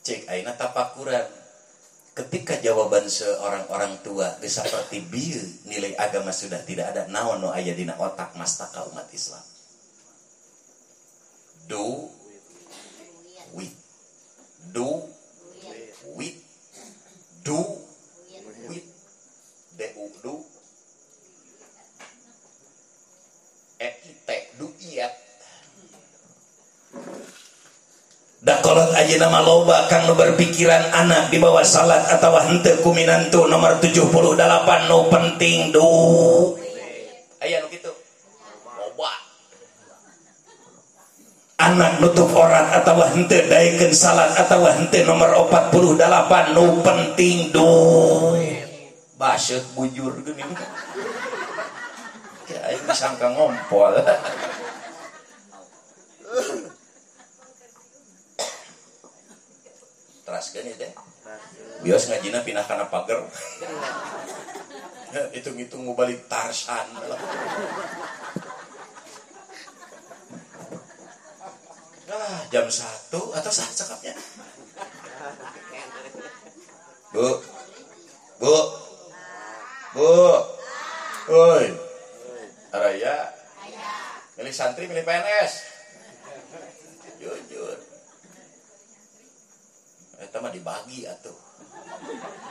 Cek aina tapakuran ketika jawaban seorang orang tua seperti bil nilai agama sudah tidak ada. Naon no ayah dina otak mastaka umat Islam? Do no berpikiran anak di bawah salat atau hente kuminantu nomor 78 no penting do ayah gitu loba anak nutup orang atau hente daikan salat atau hente nomor 48 no penting do basyet bujur gini ya ini sangka ngompol teraskan ya deh bios ngajina pindah karena pagar. [laughs] Hitung-hitung mau balik tarsan ah, jam satu atau sah cakapnya? Bu bu bu. Woi Araya. Milih santri milih PNS jujur. Eta mah dibagi atuh.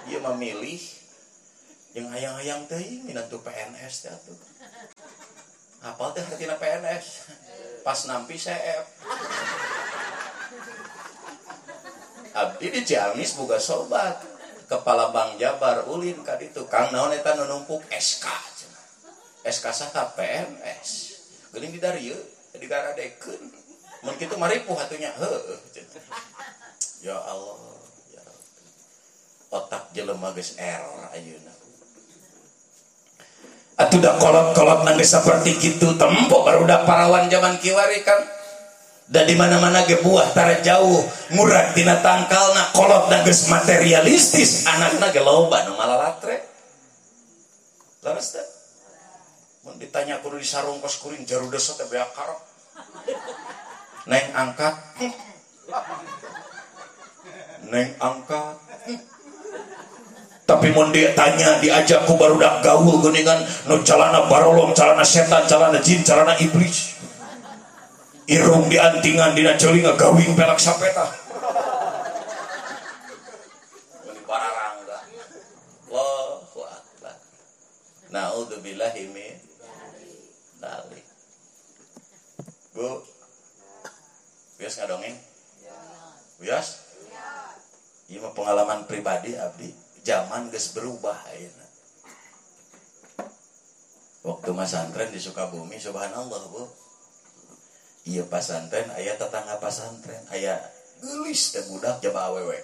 Dia memilih yang hayang-hayang teh minantu PNS teh atuh. Apa teh artinya PNS? Pas nampi CF. Abdi di Ciamis buka sobat. Kepala Bank Jabar ulin ka ditu. Kang naon eta SK. SK saha PNS. Geuning di dari yeuh digaradekeun. Mun kitu mah ripuh atunya heueuh. Ya Allah otak jelema geus error ayeuna. Atuh da kolot-kolot nangge seperti gitu tempo baru da parawan zaman kiwari kan dan di mana-mana ge buah tara jauh murah tina tangkalna kolot dan geus materialistis anakna ge loba nu malalatre laras teh mun ditanya kudu disarung kos kuring jaruda teh beak karok. Neng angkat. Neng angkat tapi mau dia tanya diajak ku baru dak gaul geningan no calana barolong calana setan calana jin calana iblis. Irung diantingan dina celinga gawing pelak sapeta. Bararangga Allahu akbar. Naudzubillahi min dalik. Bu. Bias ngadongeng? Bias Iya. Mah pengalaman pribadi abdi zaman geus berubah ayeuna. Waktu masantren di Sukabumi subhanallah bu. Iya pasantren ayah tetangga pasantren ayah gelis teh budak jaba awewe.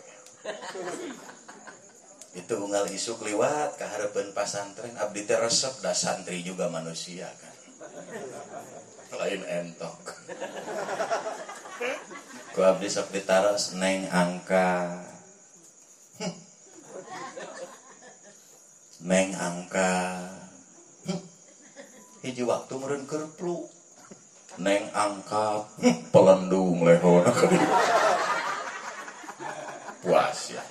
[laughs] Itu unggal isuk liwat ke harapan pasantren abdi teh resep santri juga manusia kan. Lain entok. [laughs] Ku abdi sok ditaros neng angka neng angka. Hiji waktu meureun kerplu neng angkat Hm, pelendung lehona [laughs] puas ya.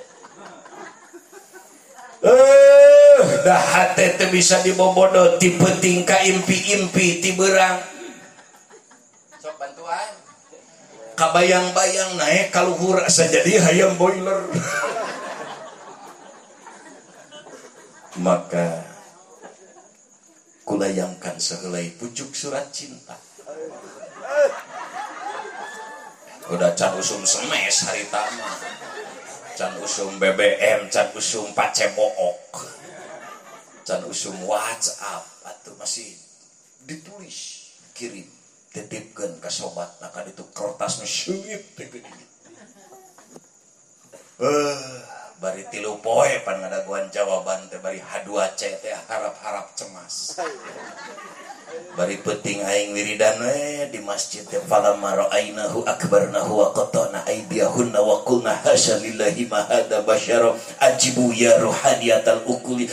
Eh dah teu bisa dibobodo ti penting ka impi-impi ti beurang sok bantuan. Kabayang-bayang naik kaluhur asa jadi hayam boiler maka kulayangkan sehelai pucuk surat cinta. Udah can usum semes hari tama. Can usum BBM can usum pacebook. Can usum WhatsApp. Atau masih ditulis kirim titipkan ke sobat. Maka itu kertasnya seuit eh bari tilu poe pan ngadaguan jawaban teh bari H2C teh harap-harap cemas. Bari penting aing wiridan we di masjid teh falamma ra'ainahu akbarnahu wa qatana aydiyahunna wa qulna hasya lillahi ma hada basyara ajibu ya ruhaniyatal ukuli.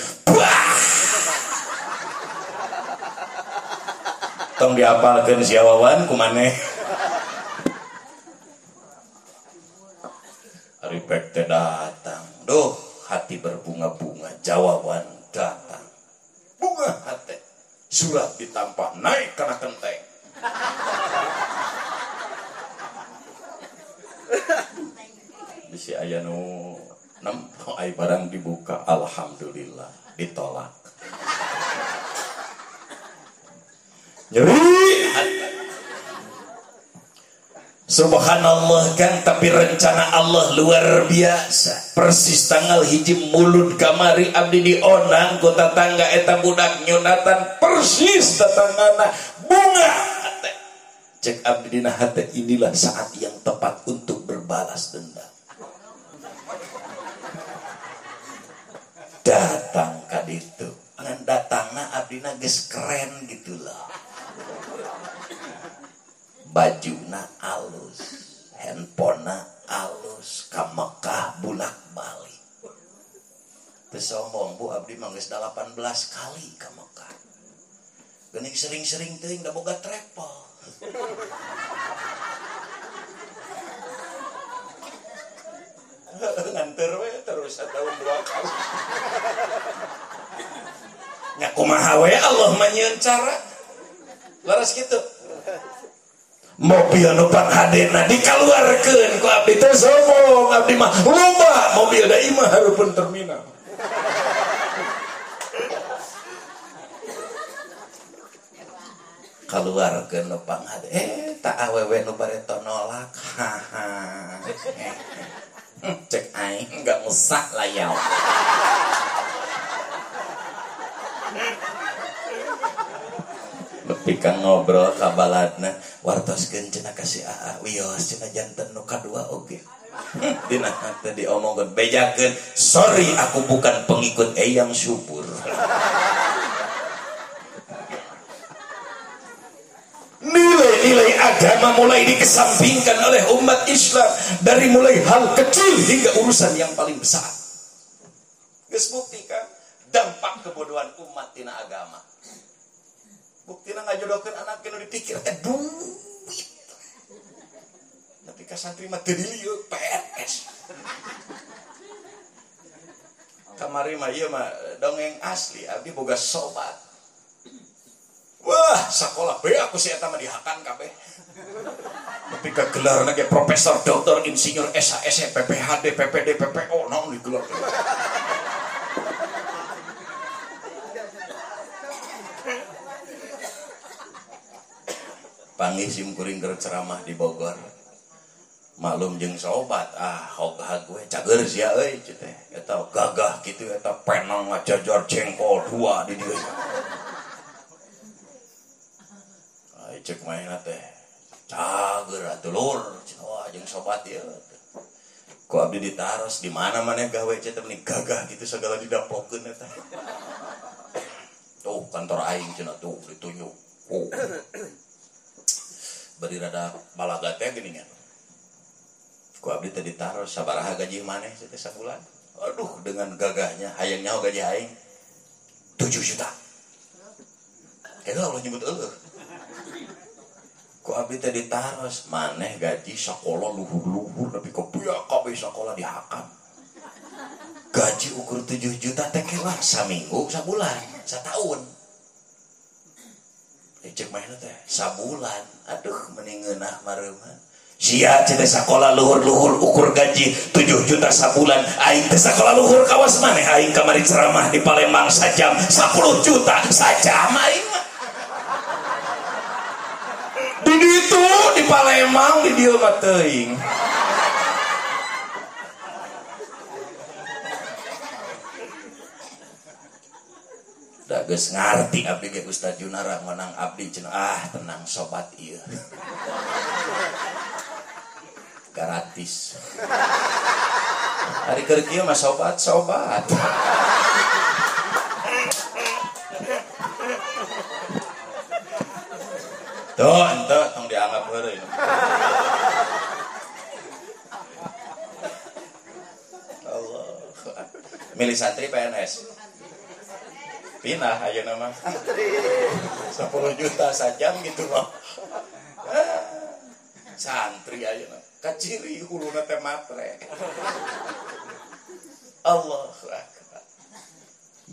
Tong diapalkeun si Wawan kumaneh? Ripek teh datang Duh hati berbunga-bunga Jawaban datang. Bunga hati Surat ditampak naik karena kenteng. Bisi aya nu ai barang dibuka alhamdulillah ditolak. Nyeri. hati. Subhanallah kan? Tapi rencana Allah luar biasa. Persis tanggal hiji mulut kamari abdi di onang kota tangga eta budak nyunatan persis tetanggana bunga cek abdi hate inilah saat yang tepat untuk berbalas dendam. Datang kaditu ngan datangna abdina geus keren gitu loh bajuna alus handphonena alus ka Mekah bulak balik Terus sombong bu abdi mangges 18 kali ke Mekah Gening sering-sering teuing da boga travel [laughs] nganter we terus setahun dua kali. Nya kumaha we Allah manyeun cara laras gitu mobil nu hadena dikeluarkan ku abdi teh sombong abdi mah loba mobil da imah harupun terminal. Keluarkan nu hade eh tak awewe nu bareto nolak haha. Cek aing nggak usah layau Pika ngobrol kabaladna. Wartoskeun cenah kasih aa wios cenah janten nu kadua oge. [laughs] Dina teh diomongkeun bejakeun sorry aku bukan pengikut eyang subur nilai-nilai agama mulai dikesampingkan oleh umat Islam dari mulai hal kecil hingga urusan yang paling besar. Geus bukti kan dampak kebodohan umat tina agama buktinya nggak jodohkan anak kena dipikir teh duit. Tapi ka santri mah dilieu PNS kamari mah ieu mah dongeng asli abdi boga sobat. Wah sekolah be aku si eta mah dihakan kabeh. Tapi gelar ge profesor doktor insinyur SHS PPHD PPD PPO naon digelar panggih sim kuring keur ceramah di Bogor. Maklum jeung sobat ah hogah gue cager sia euy teh. Eta gagah kitu eta penang ngajajar jengkol dua di dieu ai cek main teh. Cager atuh lur. Wah jeung sobat ieu ku abdi ditaros di mana mana gawe cek teh gagah gitu segala didaplokeun eta tuh kantor aing cenah tuh ditunjuk. Oh beri rada balaga teh gini kan ku abdi teh ditaruh sabaraha gaji maneh teh sabulan. Aduh dengan gagahnya hayang nyaho gaji aing 7 juta. Kayaknya Allah nyebut eueuh. Ku abdi teh ditaros maneh gaji sekolah luhur-luhur tapi kepuya kabeh sekolah dihakam gaji ukur 7 juta teh lah saminggu sabulan teh sabulan. Aduh cita sekolah luhur-luhur ukur gaji 7 juta sabulan. Sekolah luhur kawas mana Aing kamari ceramah di Palembang sajam 10 juta sajam Aing mah. Di Palembang di mah teuing Da geus ngarti abdi ge Ustaz Junara menang abdi cenah. Ah tenang sobat ieu. Gratis. Hari kerja mah sobat sobat. Tuh ente tong dianggap heureuy. Allah milih santri PNS pindah aja nama. 10 juta sajam gitu loh santri aja nama. Kaciri huluna teh matre. Allah akbar.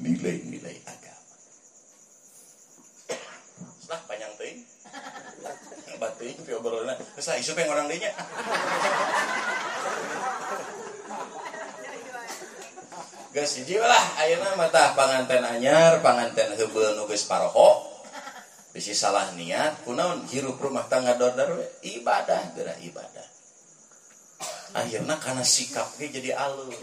Nilai-nilai agama. Setelah panjang ting bating pi obrolna geus isu peng orang dinya geus hiji lah ayeuna mata panganten anyar panganten heubeul nu geus paroho. Bisi salah niat kunaon hirup rumah tangga dor-dor ibadah geura ibadah. Akhirnya karena sikapnya jadi alus.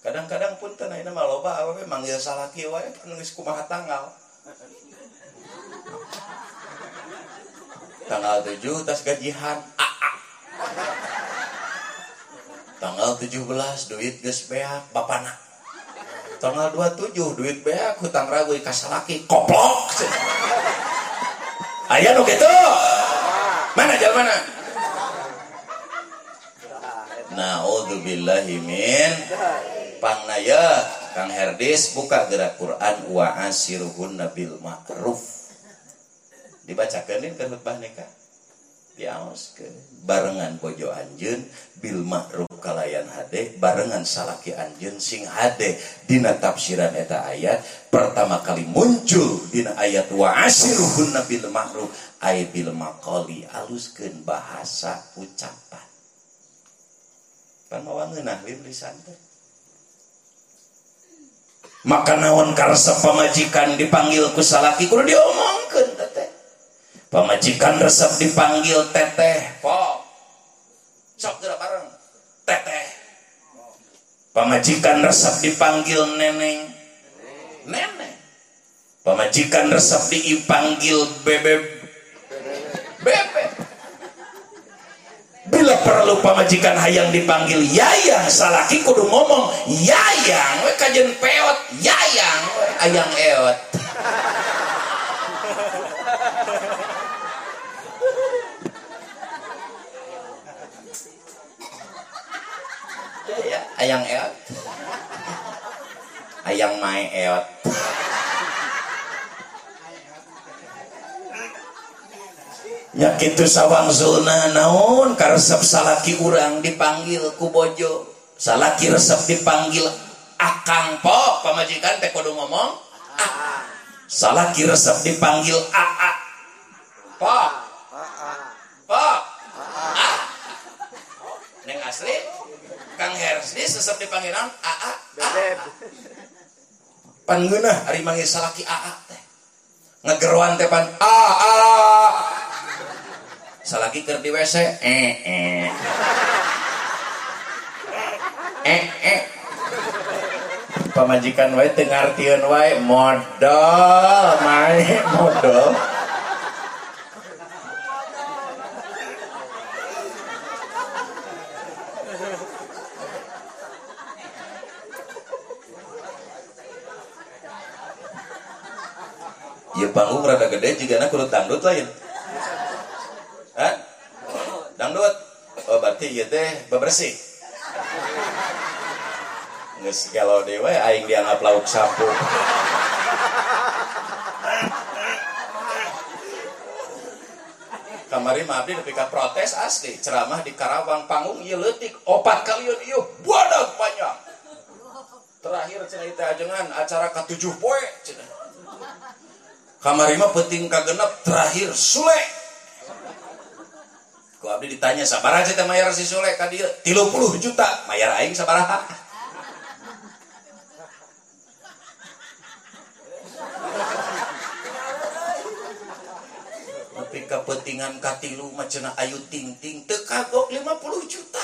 Kadang-kadang pun tanah ini mah loba awewe manggil salaki wae kan geus kumaha tanggal. Tanggal 7 tas gajihan AA tanggal 17 duit geus beak bapana tanggal 27 duit beak hutang ragu ka salaki koplok. Aya nu kitu mana jalan mana? Naudzubillahi min pangnaya. Kang Herdis buka gerak Quran wa asiruhun nabil ma'ruf. Dibacakan ke khutbah nikah. ke barengan bojo anjeun bil ma'ruf kalayan hade barengan salaki anjeun sing hade dina tafsiran eta ayat pertama kali muncul dina ayat wa asiruhun nabil ma'ruf ay bil maqali aluskeun bahasa ucapan. Pan mawa ngeunah lisan maka naon karsa pamajikan dipanggil ku salaki kudu diomongkeun teteh pamajikan resep dipanggil teteh. Po sok geura bareng. Teteh. Pamajikan resep dipanggil neneng. Neneng. Pamajikan resep dipanggil bebek bebek bila perlu pamajikan hayang dipanggil yayang salaki kudu ngomong yayang. We kajen peot yayang. Ayang eot ya, ayang eot. Ayang mae eot. Nya kitu sawang zona naon karesep salaki urang dipanggil ku bojo. Salaki resep dipanggil akang po. Pamajikan teh kudu ngomong a. Salaki resep dipanggil aa po. Po. A. Neng asli kang hersdi resep dipanggil naon aa Bebeb. pan ngeunah ari manggil salaki aa teh. Ngegeruan teh pan aa salaki keur di WC eh eh eh eh pamajikan wae teu ngartieun wae modal mae modal panggung rada gede juga nak kurut dangdut lain ya. Hah? Dangdut? Oh berarti iya teh bebersih. Nggak kalau dewa aing dianggap lauk sapu. Kamari mabdi tapi ka protes asli ceramah di Karawang panggung iya letik opat kalian iya buadak banyak. Terakhir cerita ajengan acara ke tujuh poe cerita kamari mah penting kagenep terakhir Sule ku abdi ditanya sabaraha teh mayar si Sule ka dieu 30 juta mayar aing sabaraha tapi kepentingan katilu macana ayu ting ting tekagok 50 juta.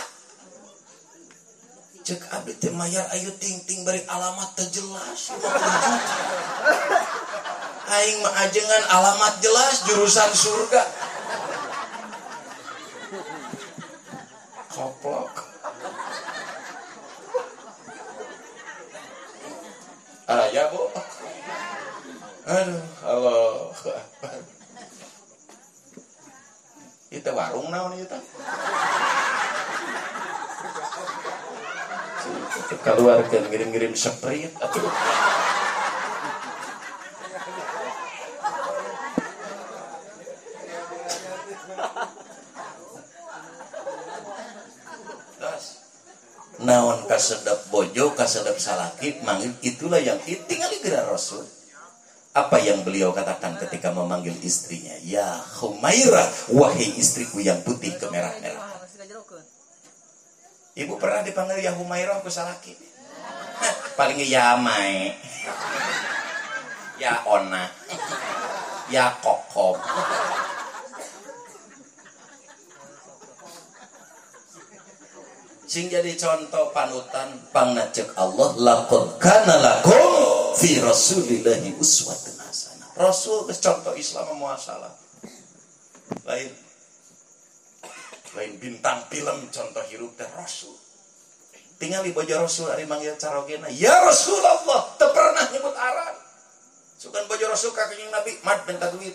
Cek abdi teh mayar ayu ting ting bari alamat teh jelas 50 juta aing mah ajengan alamat jelas jurusan surga. Koplok. Ah ya bu. Aduh Allah itu warung naon itu? Keluar kan ngirim-ngirim sprite atuh bojo kasedap salaki manggil itulah yang tinggal gerak rasul. Apa yang beliau katakan ketika memanggil istrinya? Ya Humaira wahai istriku yang putih kemerah-merah. Ibu pernah dipanggil ya Humaira aku salaki [laughs] paling ya Mai. [laughs] Ya Ona. [laughs] Ya Kokob sing jadi contoh panutan pangnacek Allah laqad kana lakum fi rasulillahi uswatun hasanah. Rasul contoh Islam muasalah lain. Lain bintang film contoh hirup dan rasul. Tinggal di bojo rasul hari manggil carogena ya rasulullah tak pernah nyebut aran sukan bojo rasul kakeknya nabi mat minta duit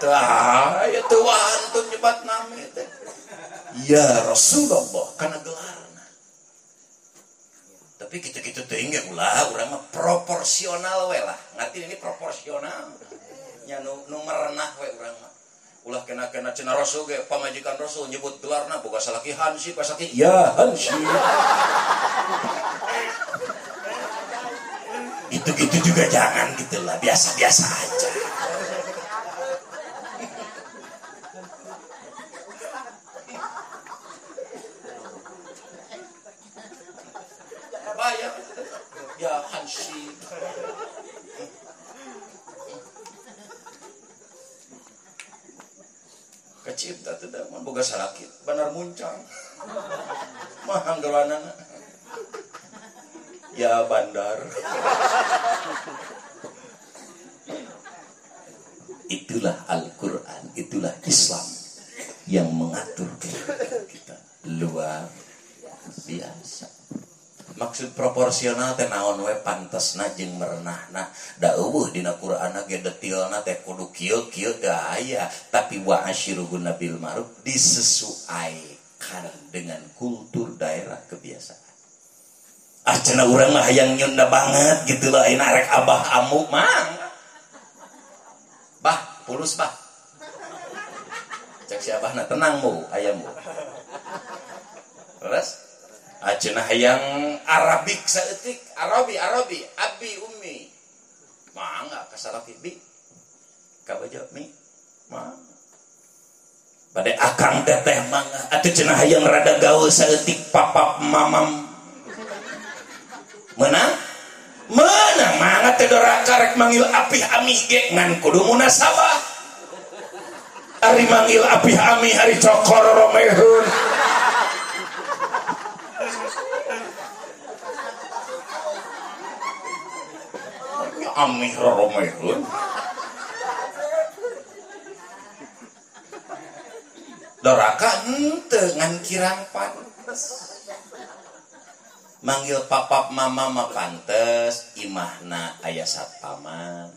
Tah, ya tuan tuh nyebat nami teh. Ya Rasulullah karena gelarna. Tapi kita-kita tinggi ulah urang mah proporsional we lah. Ngerti ini proporsional. Nya nu, nu merenah we mah. Ulah kena-kena cina Rasul ge pamajikan Rasul nyebut gelarna boga salaki Hansi pasaki ya Hansi. Itu-gitu juga jangan gitu lah, biasa-biasa aja. Ya Hansi kecipta tidak boga salakit. Benar muncang. Mah anggaranana ya bandar. Itulah Al-Quran itulah Islam yang mengatur kita. Luar maksud proporsional teh naon we? Pantasna jeung merenahna. Da eueuh dina Qur'an ge detailna teh kudu kieu kieu teu aya. Tapi wa asyiruhun bil ma'ruf disesuaikan dengan kultur daerah kebiasaan. Ah cenah urang mah hayang nyunda banget gitu lah ini rek abah amuk mang bah pulus bah. Cek si abahna tenang mu ayam mu. Terus Acenah yang Arabik seetik Arabi Arabi. Abi Umi Mangga kasalaki bi. Kabaja mi. Mangga Pada akang teteh mangga. Atau cenah yang rada gaul seetik papap mamam. Menang Menang mangga teh doraka manggil api ami ge ngan kudu munasabah. Ari manggil api ami hari cokor romehun amih romehun doraka ente ngan kirang pantes. Manggil papap mama mah pantes imahna ayah satpaman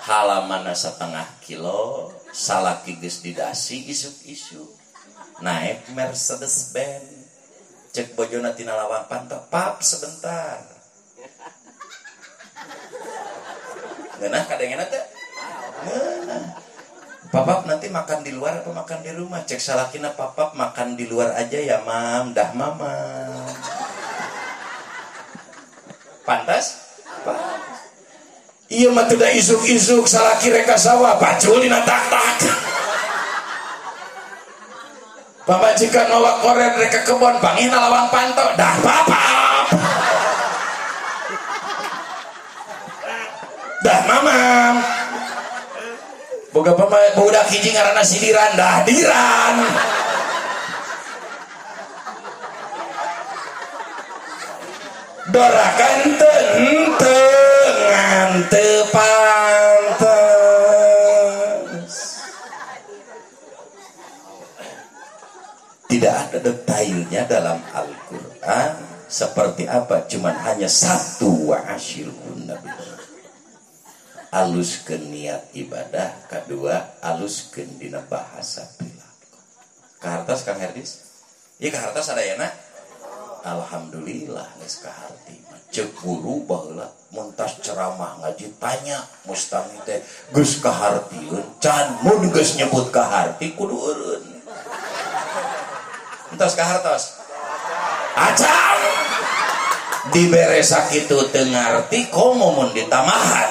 halaman setengah kilo salaki geus didasi isuk-isuk. Naik Mercedes Benz cek bojona tina lawang pantai pap sebentar ngeunah kadang teh Papap nanti makan di luar apa makan di rumah? Cek salakina papap makan di luar aja ya mam, dah mama. Pantas? Iya mah tidak isuk-isuk salaki reka sawah, pacul dina tak-tak. Pamajikan nolak koren reka kebon, bangin lawang panto, dah papap. Dah mamam boga pemain budak hiji ngaranna sidiran dah diran dorakan tentengan tepantes. Tidak ada detailnya dalam Al-Quran seperti apa cuman hanya satu wa nabi alus ke niat ibadah kedua alus ke dina bahasa perilaku. Kahartas kang Herdis iya kahartas ada ya nak Alhamdulillah nih kaharti cek guru bahwa muntas ceramah ngaji tanya mustami teh gus kahartiun can mun gus nyebut kaharti kudu urun entos kahartos acang dibere sakitu tengarti komo mun ditamahan